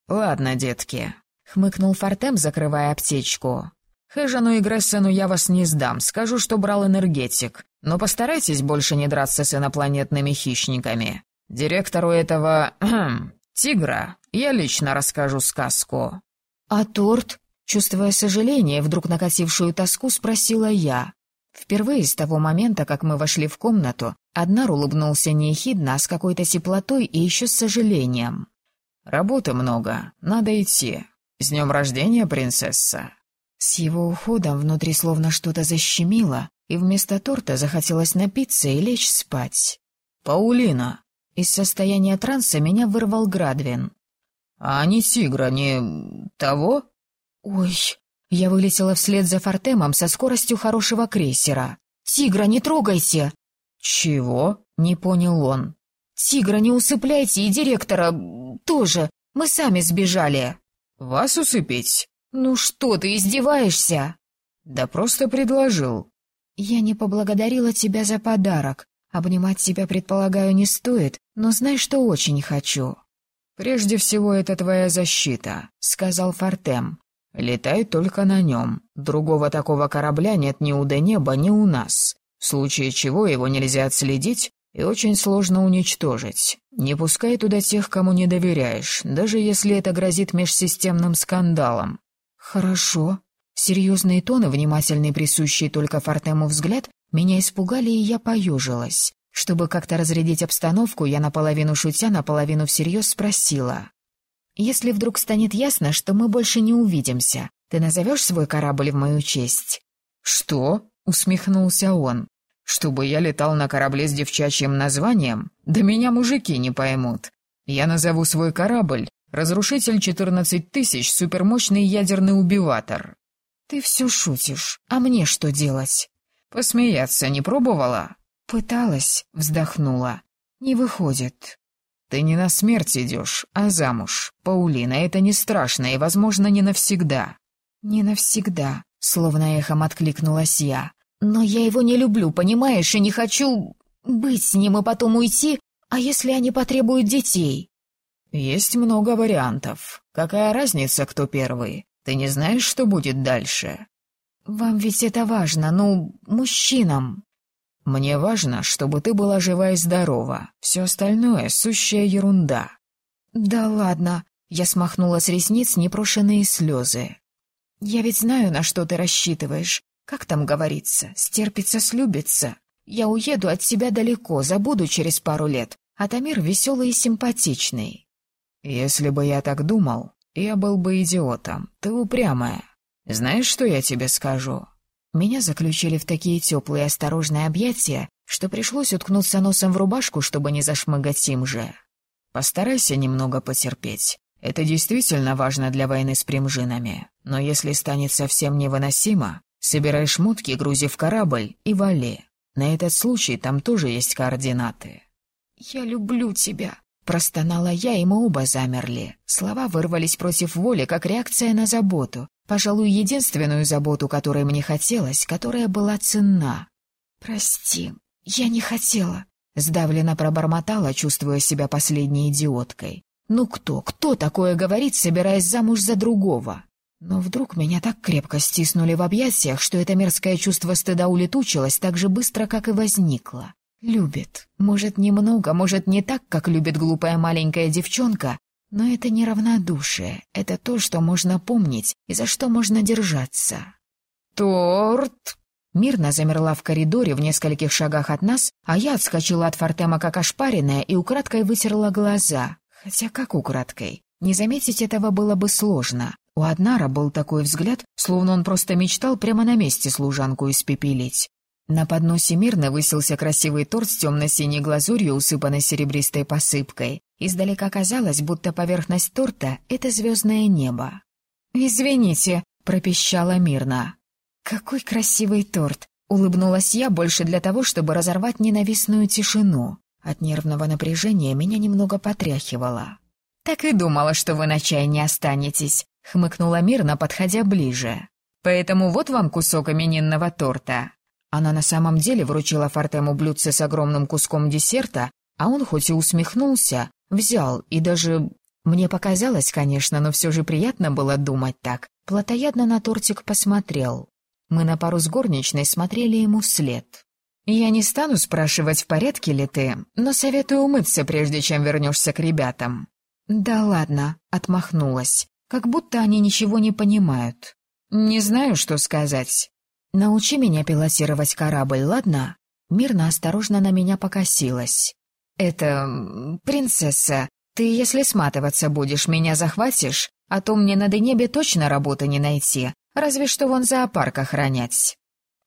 Speaker 2: «Ладно, детки», — хмыкнул Фортем, закрывая аптечку. Хэжану и Грессену я вас не сдам, скажу, что брал энергетик. Но постарайтесь больше не драться с инопланетными хищниками. Директору этого... тигра я лично расскажу сказку».
Speaker 3: «А торт?» Чувствуя сожаление, вдруг накатившую тоску, спросила я. Впервые с того момента, как мы вошли в комнату, Однар улыбнулся не ехидно, а с какой-то теплотой и еще с сожалением.
Speaker 2: «Работы много, надо идти. С днем рождения, принцесса!»
Speaker 3: С его уходом внутри словно что-то защемило, и вместо торта захотелось напиться и лечь спать.
Speaker 2: «Паулина!»
Speaker 3: Из состояния транса меня вырвал Градвин.
Speaker 2: «А не тигра, не... того?»
Speaker 3: «Ой!» Я вылетела вслед за Фортемом со скоростью хорошего крейсера. «Тигра, не трогайте!»
Speaker 2: «Чего?»
Speaker 3: — не понял он. «Тигра, не усыпляйте, и директора тоже. Мы сами сбежали».
Speaker 2: «Вас усыпить?»
Speaker 3: «Ну что ты, издеваешься?»
Speaker 2: «Да просто предложил».
Speaker 3: «Я не поблагодарила тебя за подарок. Обнимать тебя, предполагаю, не стоит, но знай, что очень хочу».
Speaker 2: «Прежде всего, это твоя защита», — сказал Фортем. «Летай только на нем. Другого такого корабля нет ни у до неба, ни у нас. В случае чего его нельзя отследить и очень сложно уничтожить. Не пускай туда тех, кому не доверяешь, даже если это грозит межсистемным скандалом.
Speaker 3: «Хорошо». Серьезные тоны, внимательный присущий только Фортему взгляд, меня испугали, и я поежилась. Чтобы как-то разрядить обстановку, я наполовину шутя, наполовину всерьез спросила. «Если вдруг станет ясно, что мы больше не увидимся, ты назовешь свой корабль в мою честь?»
Speaker 2: «Что?» — усмехнулся он. «Чтобы я летал на корабле с девчачьим названием? Да меня мужики не поймут. Я назову свой корабль Разрушитель 14 тысяч, супермощный ядерный убиватор.
Speaker 3: Ты все шутишь. А мне что делать?
Speaker 2: Посмеяться не пробовала?
Speaker 3: Пыталась, вздохнула. Не выходит.
Speaker 2: Ты не на смерть идешь, а замуж. Паулина, это не страшно и, возможно, не навсегда.
Speaker 3: Не навсегда, словно эхом откликнулась я. «Но я его не люблю, понимаешь, и не хочу быть с ним и потом уйти, а если они потребуют детей?»
Speaker 2: «Есть много вариантов. Какая разница, кто первый? Ты не знаешь, что будет дальше?»
Speaker 3: «Вам ведь это важно, ну, мужчинам».
Speaker 2: «Мне важно, чтобы ты была жива и здорова. Все остальное — сущая ерунда».
Speaker 3: «Да ладно», — я смахнула с ресниц непрошенные слезы. «Я ведь знаю, на что ты рассчитываешь. Как там говорится, стерпится, слюбится. Я уеду от себя далеко, забуду через пару лет, а Тамир веселый и симпатичный».
Speaker 2: «Если бы я так думал, я был бы идиотом. Ты упрямая. Знаешь, что я тебе скажу?»
Speaker 3: Меня заключили в такие теплые осторожные объятия, что пришлось уткнуться носом в рубашку, чтобы не зашмыгать им же.
Speaker 2: «Постарайся немного потерпеть. Это действительно важно для войны с примжинами. Но если станет совсем невыносимо, собирай шмотки, грузи в корабль и вали. На этот случай там тоже есть координаты».
Speaker 3: «Я люблю тебя», Простонала я, и мы оба замерли. Слова вырвались против воли, как реакция на заботу. Пожалуй, единственную заботу, которой мне хотелось, которая была ценна. «Прости, я не хотела», — сдавленно пробормотала, чувствуя себя последней идиоткой. «Ну кто, кто такое говорит, собираясь замуж за другого?» Но вдруг меня так крепко стиснули в объятиях, что это мерзкое чувство стыда улетучилось так же быстро, как и возникло. Любит. Может, немного, может, не так, как любит глупая маленькая девчонка, но это не равнодушие, это то, что можно помнить и за что можно держаться.
Speaker 2: «Торт!»
Speaker 3: Мирно замерла в коридоре в нескольких шагах от нас, а я отскочила от Фортема как ошпаренная и украдкой вытерла глаза. Хотя как украдкой? Не заметить этого было бы сложно. У Аднара был такой взгляд, словно он просто мечтал прямо на месте служанку испепелить. На подносе мирно высился красивый торт с темно-синей глазурью, усыпанной серебристой посыпкой. Издалека казалось, будто поверхность торта — это звездное небо. «Извините», — пропищала мирно. «Какой красивый торт!» — улыбнулась я больше для того, чтобы разорвать ненавистную тишину. От нервного напряжения меня немного потряхивало. «Так и думала, что вы на чай не останетесь», — хмыкнула мирно, подходя ближе. «Поэтому вот вам кусок именинного торта. Она на самом деле вручила Фортему блюдце с огромным куском десерта, а он хоть и усмехнулся, взял и даже... Мне показалось, конечно, но все же приятно было думать так. Платоядно на тортик посмотрел. Мы на пару с горничной смотрели ему вслед. «Я не стану спрашивать, в порядке ли ты, но советую умыться, прежде чем вернешься к ребятам». «Да ладно», — отмахнулась, как будто они ничего не понимают. «Не знаю, что сказать. «Научи меня пилотировать корабль, ладно?» Мирно осторожно на меня покосилась. «Это... принцесса, ты, если сматываться будешь, меня захватишь, а то мне на Денебе точно работы не найти, разве что вон зоопарк охранять».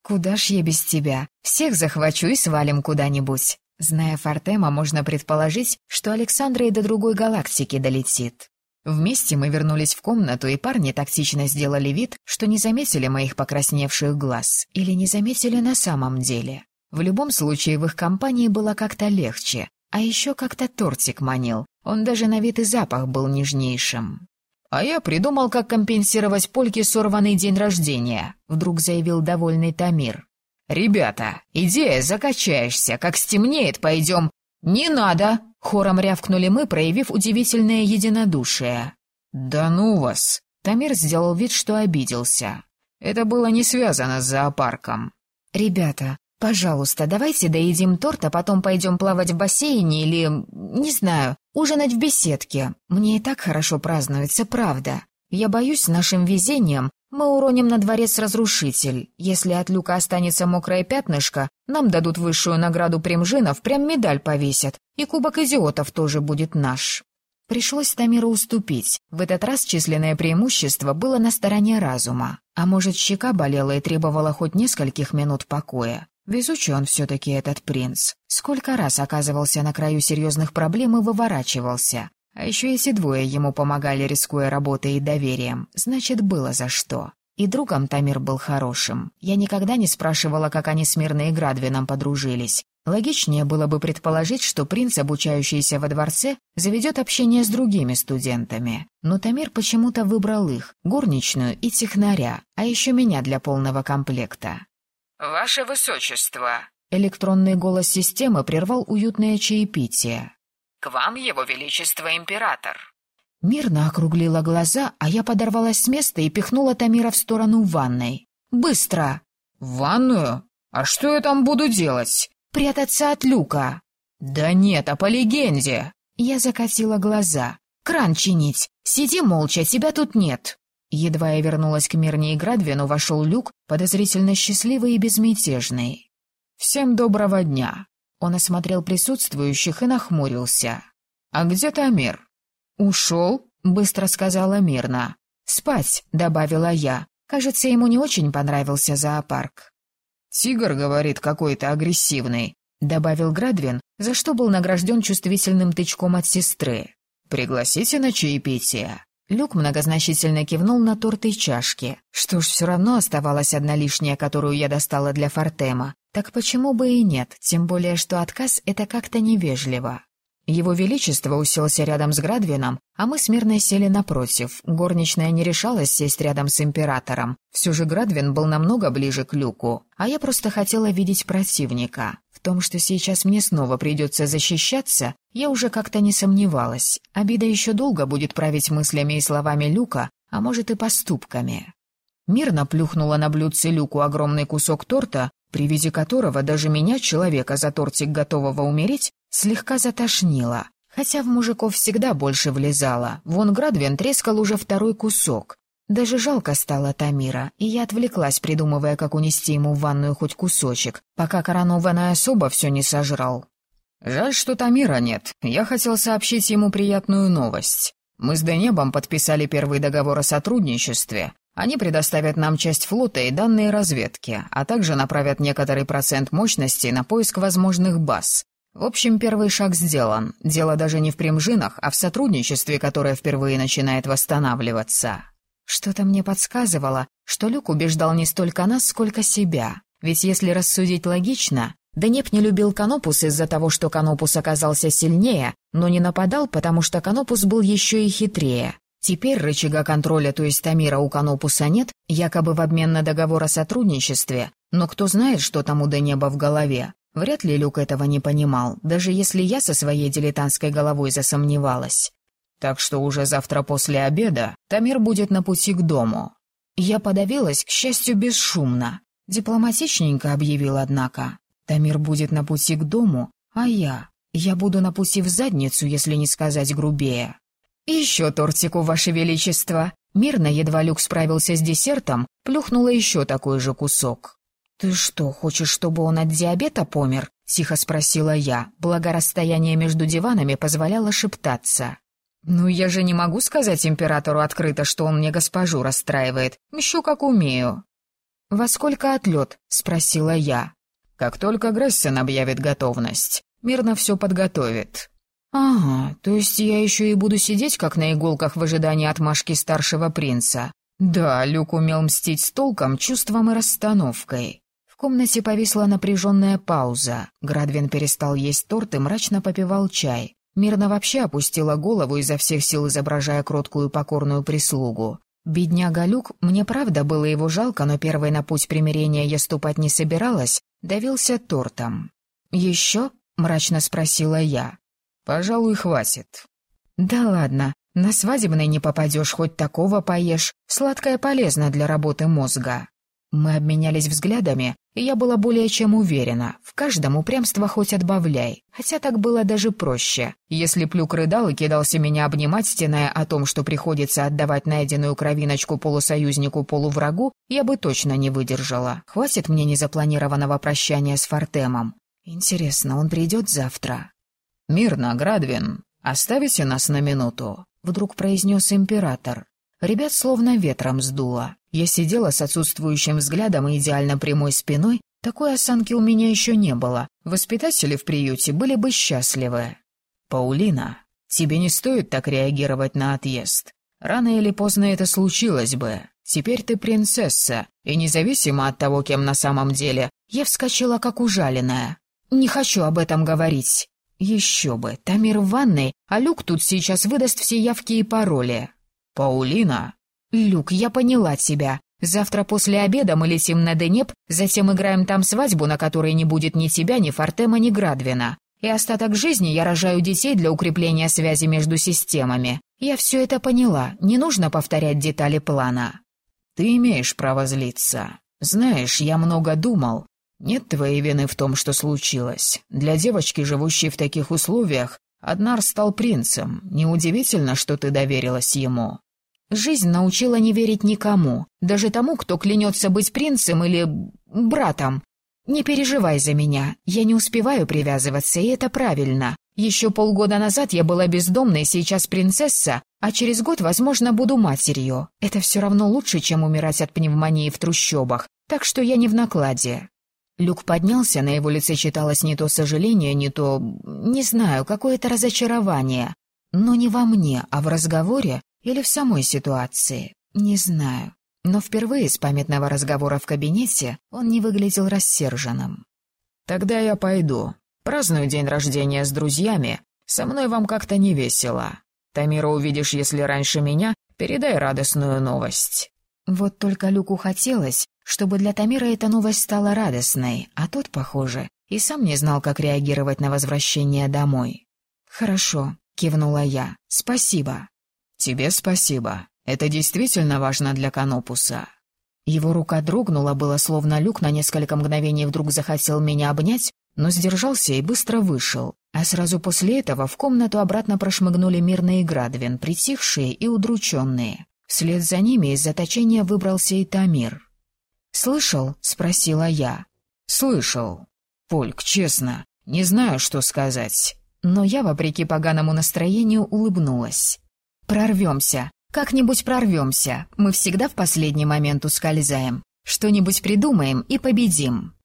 Speaker 3: «Куда ж я без тебя? Всех захвачу и свалим куда-нибудь». Зная Фортема, можно предположить, что Александра и до другой галактики долетит. Вместе мы вернулись в комнату, и парни тактично сделали вид, что не заметили моих покрасневших глаз, или не заметили на самом деле. В любом случае, в их компании было как-то легче, а еще как-то тортик манил, он даже на вид и запах был нежнейшим.
Speaker 2: «А я придумал, как компенсировать Польке сорванный день рождения», — вдруг заявил довольный Тамир. «Ребята, идея закачаешься, как стемнеет, пойдем...» «Не надо!» Хором рявкнули мы, проявив удивительное единодушие. «Да ну вас!» Тамир сделал вид, что обиделся. «Это было не связано с зоопарком».
Speaker 3: «Ребята, пожалуйста, давайте доедим торт, а потом пойдем плавать в бассейне или, не знаю, ужинать в беседке. Мне и так хорошо празднуется, правда. Я боюсь, нашим везением мы уроним на дворец разрушитель. Если от люка останется мокрое пятнышко, нам дадут высшую награду примжинов, прям медаль повесят, и кубок идиотов тоже будет наш. Пришлось Тамиру уступить. В этот раз численное преимущество было на стороне разума. А может, щека болела и требовала хоть нескольких минут покоя. Везучий он все-таки этот принц. Сколько раз оказывался на краю серьезных проблем и выворачивался. А еще эти двое ему помогали, рискуя работой и доверием. Значит, было за что. И другом Тамир был хорошим. Я никогда не спрашивала, как они с Мирной и Градвином подружились.
Speaker 1: Логичнее было бы предположить, что принц, обучающийся во дворце, заведет общение с другими студентами. Но Тамир почему-то выбрал их, горничную и технаря, а еще меня для полного комплекта.
Speaker 2: «Ваше высочество!»
Speaker 1: Электронный голос системы прервал уютное чаепитие.
Speaker 2: «К вам, его величество, император!»
Speaker 1: Мирно округлила глаза, а я подорвалась с места и пихнула Тамира в сторону ванной. «Быстро!»
Speaker 2: «В ванную? А что я там буду делать?»
Speaker 1: «Прятаться от люка».
Speaker 2: «Да нет, а по легенде».
Speaker 1: Я закатила глаза. «Кран чинить. Сиди молча, тебя тут нет». Едва я вернулась к Мирне и Градвину, вошел люк, подозрительно счастливый и безмятежный.
Speaker 2: «Всем доброго дня!»
Speaker 1: Он осмотрел присутствующих и нахмурился.
Speaker 2: «А где Тамир?»
Speaker 1: «Ушел?» — быстро сказала Мирна. «Спать», — добавила я. Кажется, ему не очень понравился зоопарк.
Speaker 2: «Тигр, говорит, какой-то агрессивный», —
Speaker 1: добавил Градвин, за что был награжден чувствительным тычком от сестры.
Speaker 2: «Пригласите на чаепитие».
Speaker 1: Люк многозначительно кивнул на торт и чашки. Что ж, все равно оставалась одна лишняя, которую я достала для Фортема. Так почему бы и нет, тем более, что отказ — это как-то невежливо. Его Величество уселся рядом с Градвином, а мы смирно сели напротив. Горничная не решалась сесть рядом с императором. Все же Градвин был намного ближе к люку, а я просто хотела видеть противника. В том, что сейчас мне снова придется защищаться, я уже как-то не сомневалась. Обида еще долго будет править мыслями и словами Люка, а может и поступками. Мирно плюхнула на блюдце Люку огромный кусок торта, при виде которого даже меня, человека за тортик готового умереть, слегка затошнило. Хотя в мужиков всегда больше влезало. Вон Градвин трескал уже второй кусок. Даже жалко стало Тамира, и я отвлеклась, придумывая, как унести ему в ванную хоть кусочек, пока коронованная особа все не сожрал.
Speaker 2: «Жаль, что Тамира нет. Я хотел сообщить ему приятную новость. Мы с Денебом подписали первый договор о сотрудничестве, они предоставят нам часть флота и данные разведки, а также направят некоторый процент мощности на поиск возможных баз. В общем, первый шаг сделан. Дело даже не в примжинах, а в сотрудничестве, которое впервые начинает восстанавливаться.
Speaker 1: Что-то мне подсказывало, что Люк убеждал не столько нас, сколько себя. Ведь если рассудить логично, Денеп не любил Канопус из-за того, что Канопус оказался сильнее, но не нападал, потому что Канопус был еще и хитрее. Теперь рычага контроля, то есть Тамира у Канопуса нет, якобы в обмен на договор о сотрудничестве, но кто знает, что там у Денеба в голове. Вряд ли Люк этого не понимал, даже если я со своей дилетантской головой засомневалась.
Speaker 2: Так что уже завтра после обеда Тамир будет на пути к дому.
Speaker 1: Я подавилась, к счастью, бесшумно. Дипломатичненько объявил, однако. Тамир будет на пути к дому, а я... Я буду на пути в задницу, если не сказать грубее.
Speaker 3: «Еще тортику, Ваше Величество!»
Speaker 1: Мирно, едва Люк справился с десертом, плюхнула еще такой же кусок. «Ты что, хочешь, чтобы он от диабета помер?» — тихо спросила я, благо расстояние между диванами позволяло шептаться.
Speaker 3: «Ну, я же не могу сказать императору открыто, что он мне госпожу расстраивает. Еще как умею».
Speaker 1: «Во сколько отлет?» — спросила я.
Speaker 2: «Как только Грессен объявит готовность. Мирно все подготовит».
Speaker 1: «Ага, то есть я еще и буду сидеть, как на иголках в ожидании отмашки старшего принца?» Да, Люк умел мстить с толком, чувством и расстановкой. В комнате повисла напряженная пауза. Градвин перестал есть торт и мрачно попивал чай. Мирно вообще опустила голову, изо всех сил изображая кроткую покорную прислугу. Бедняга Люк, мне правда было его жалко, но первой на путь примирения я ступать не собиралась, давился тортом. «Еще?» — мрачно спросила я.
Speaker 2: «Пожалуй, хватит».
Speaker 1: «Да ладно, на свадебной не попадешь, хоть такого поешь. Сладкое полезно для работы мозга». Мы обменялись взглядами, и я была более чем уверена. В каждом упрямство хоть отбавляй. Хотя так было даже проще. Если Плюк рыдал и кидался меня обнимать, стеная о том, что приходится отдавать найденную кровиночку полусоюзнику-полуврагу, я бы точно не выдержала. Хватит мне незапланированного прощания с Фортемом. Интересно, он придет завтра?
Speaker 2: «Мирно, Градвин, оставите нас на минуту», — вдруг произнес император.
Speaker 1: Ребят словно ветром сдуло. Я сидела с отсутствующим взглядом и идеально прямой спиной. Такой осанки у меня еще не было. Воспитатели в приюте были бы счастливы.
Speaker 2: «Паулина, тебе не стоит так реагировать на отъезд. Рано или поздно это случилось бы. Теперь ты принцесса, и независимо от того, кем на самом деле,
Speaker 1: я вскочила как ужаленная.
Speaker 3: «Не хочу об этом говорить». «Еще бы, Тамир в ванной, а Люк тут сейчас выдаст все явки и пароли».
Speaker 2: «Паулина?»
Speaker 3: «Люк, я поняла тебя. Завтра после обеда мы летим на Денеп, затем играем там свадьбу, на которой не будет ни тебя, ни Фортема, ни Градвина. И остаток жизни я рожаю детей для укрепления связи между системами. Я все это поняла, не нужно повторять детали плана».
Speaker 2: «Ты имеешь право злиться. Знаешь, я много думал. Нет твоей вины в том, что случилось. Для девочки, живущей в таких условиях, Аднар стал принцем. Неудивительно, что ты доверилась ему».
Speaker 3: Жизнь научила не верить никому, даже тому, кто клянется быть принцем или братом. Не переживай за меня, я не успеваю привязываться, и это правильно. Еще полгода назад я была бездомной, сейчас принцесса, а через год, возможно, буду матерью. Это все равно лучше, чем умирать от пневмонии в трущобах, так что я не в накладе». Люк поднялся, на его лице читалось не то сожаление, не то... не знаю, какое-то разочарование. Но не во мне, а в разговоре или в самой ситуации. Не знаю. Но впервые с памятного разговора в кабинете он не выглядел рассерженным.
Speaker 2: «Тогда я пойду. Праздную день рождения с друзьями. Со мной вам как-то не весело. Тамира увидишь, если раньше меня, передай радостную новость».
Speaker 3: Вот только Люку хотелось, чтобы для Тамира эта новость стала радостной, а тот, похоже, и сам не знал, как реагировать на возвращение домой. «Хорошо», — кивнула я, — «спасибо».
Speaker 2: «Тебе спасибо. Это действительно важно для Канопуса».
Speaker 3: Его рука дрогнула, было словно Люк на несколько мгновений вдруг захотел меня обнять, но сдержался и быстро вышел. А сразу после этого в комнату обратно прошмыгнули мирные Градвин, притихшие и удрученные. Вслед за ними из заточения выбрался и Тамир. «Слышал?» — спросила я.
Speaker 2: «Слышал. Польк, честно, не знаю, что сказать».
Speaker 3: Но я, вопреки поганому настроению, улыбнулась. «Прорвемся. Как-нибудь прорвемся. Мы всегда в последний момент ускользаем. Что-нибудь придумаем и победим».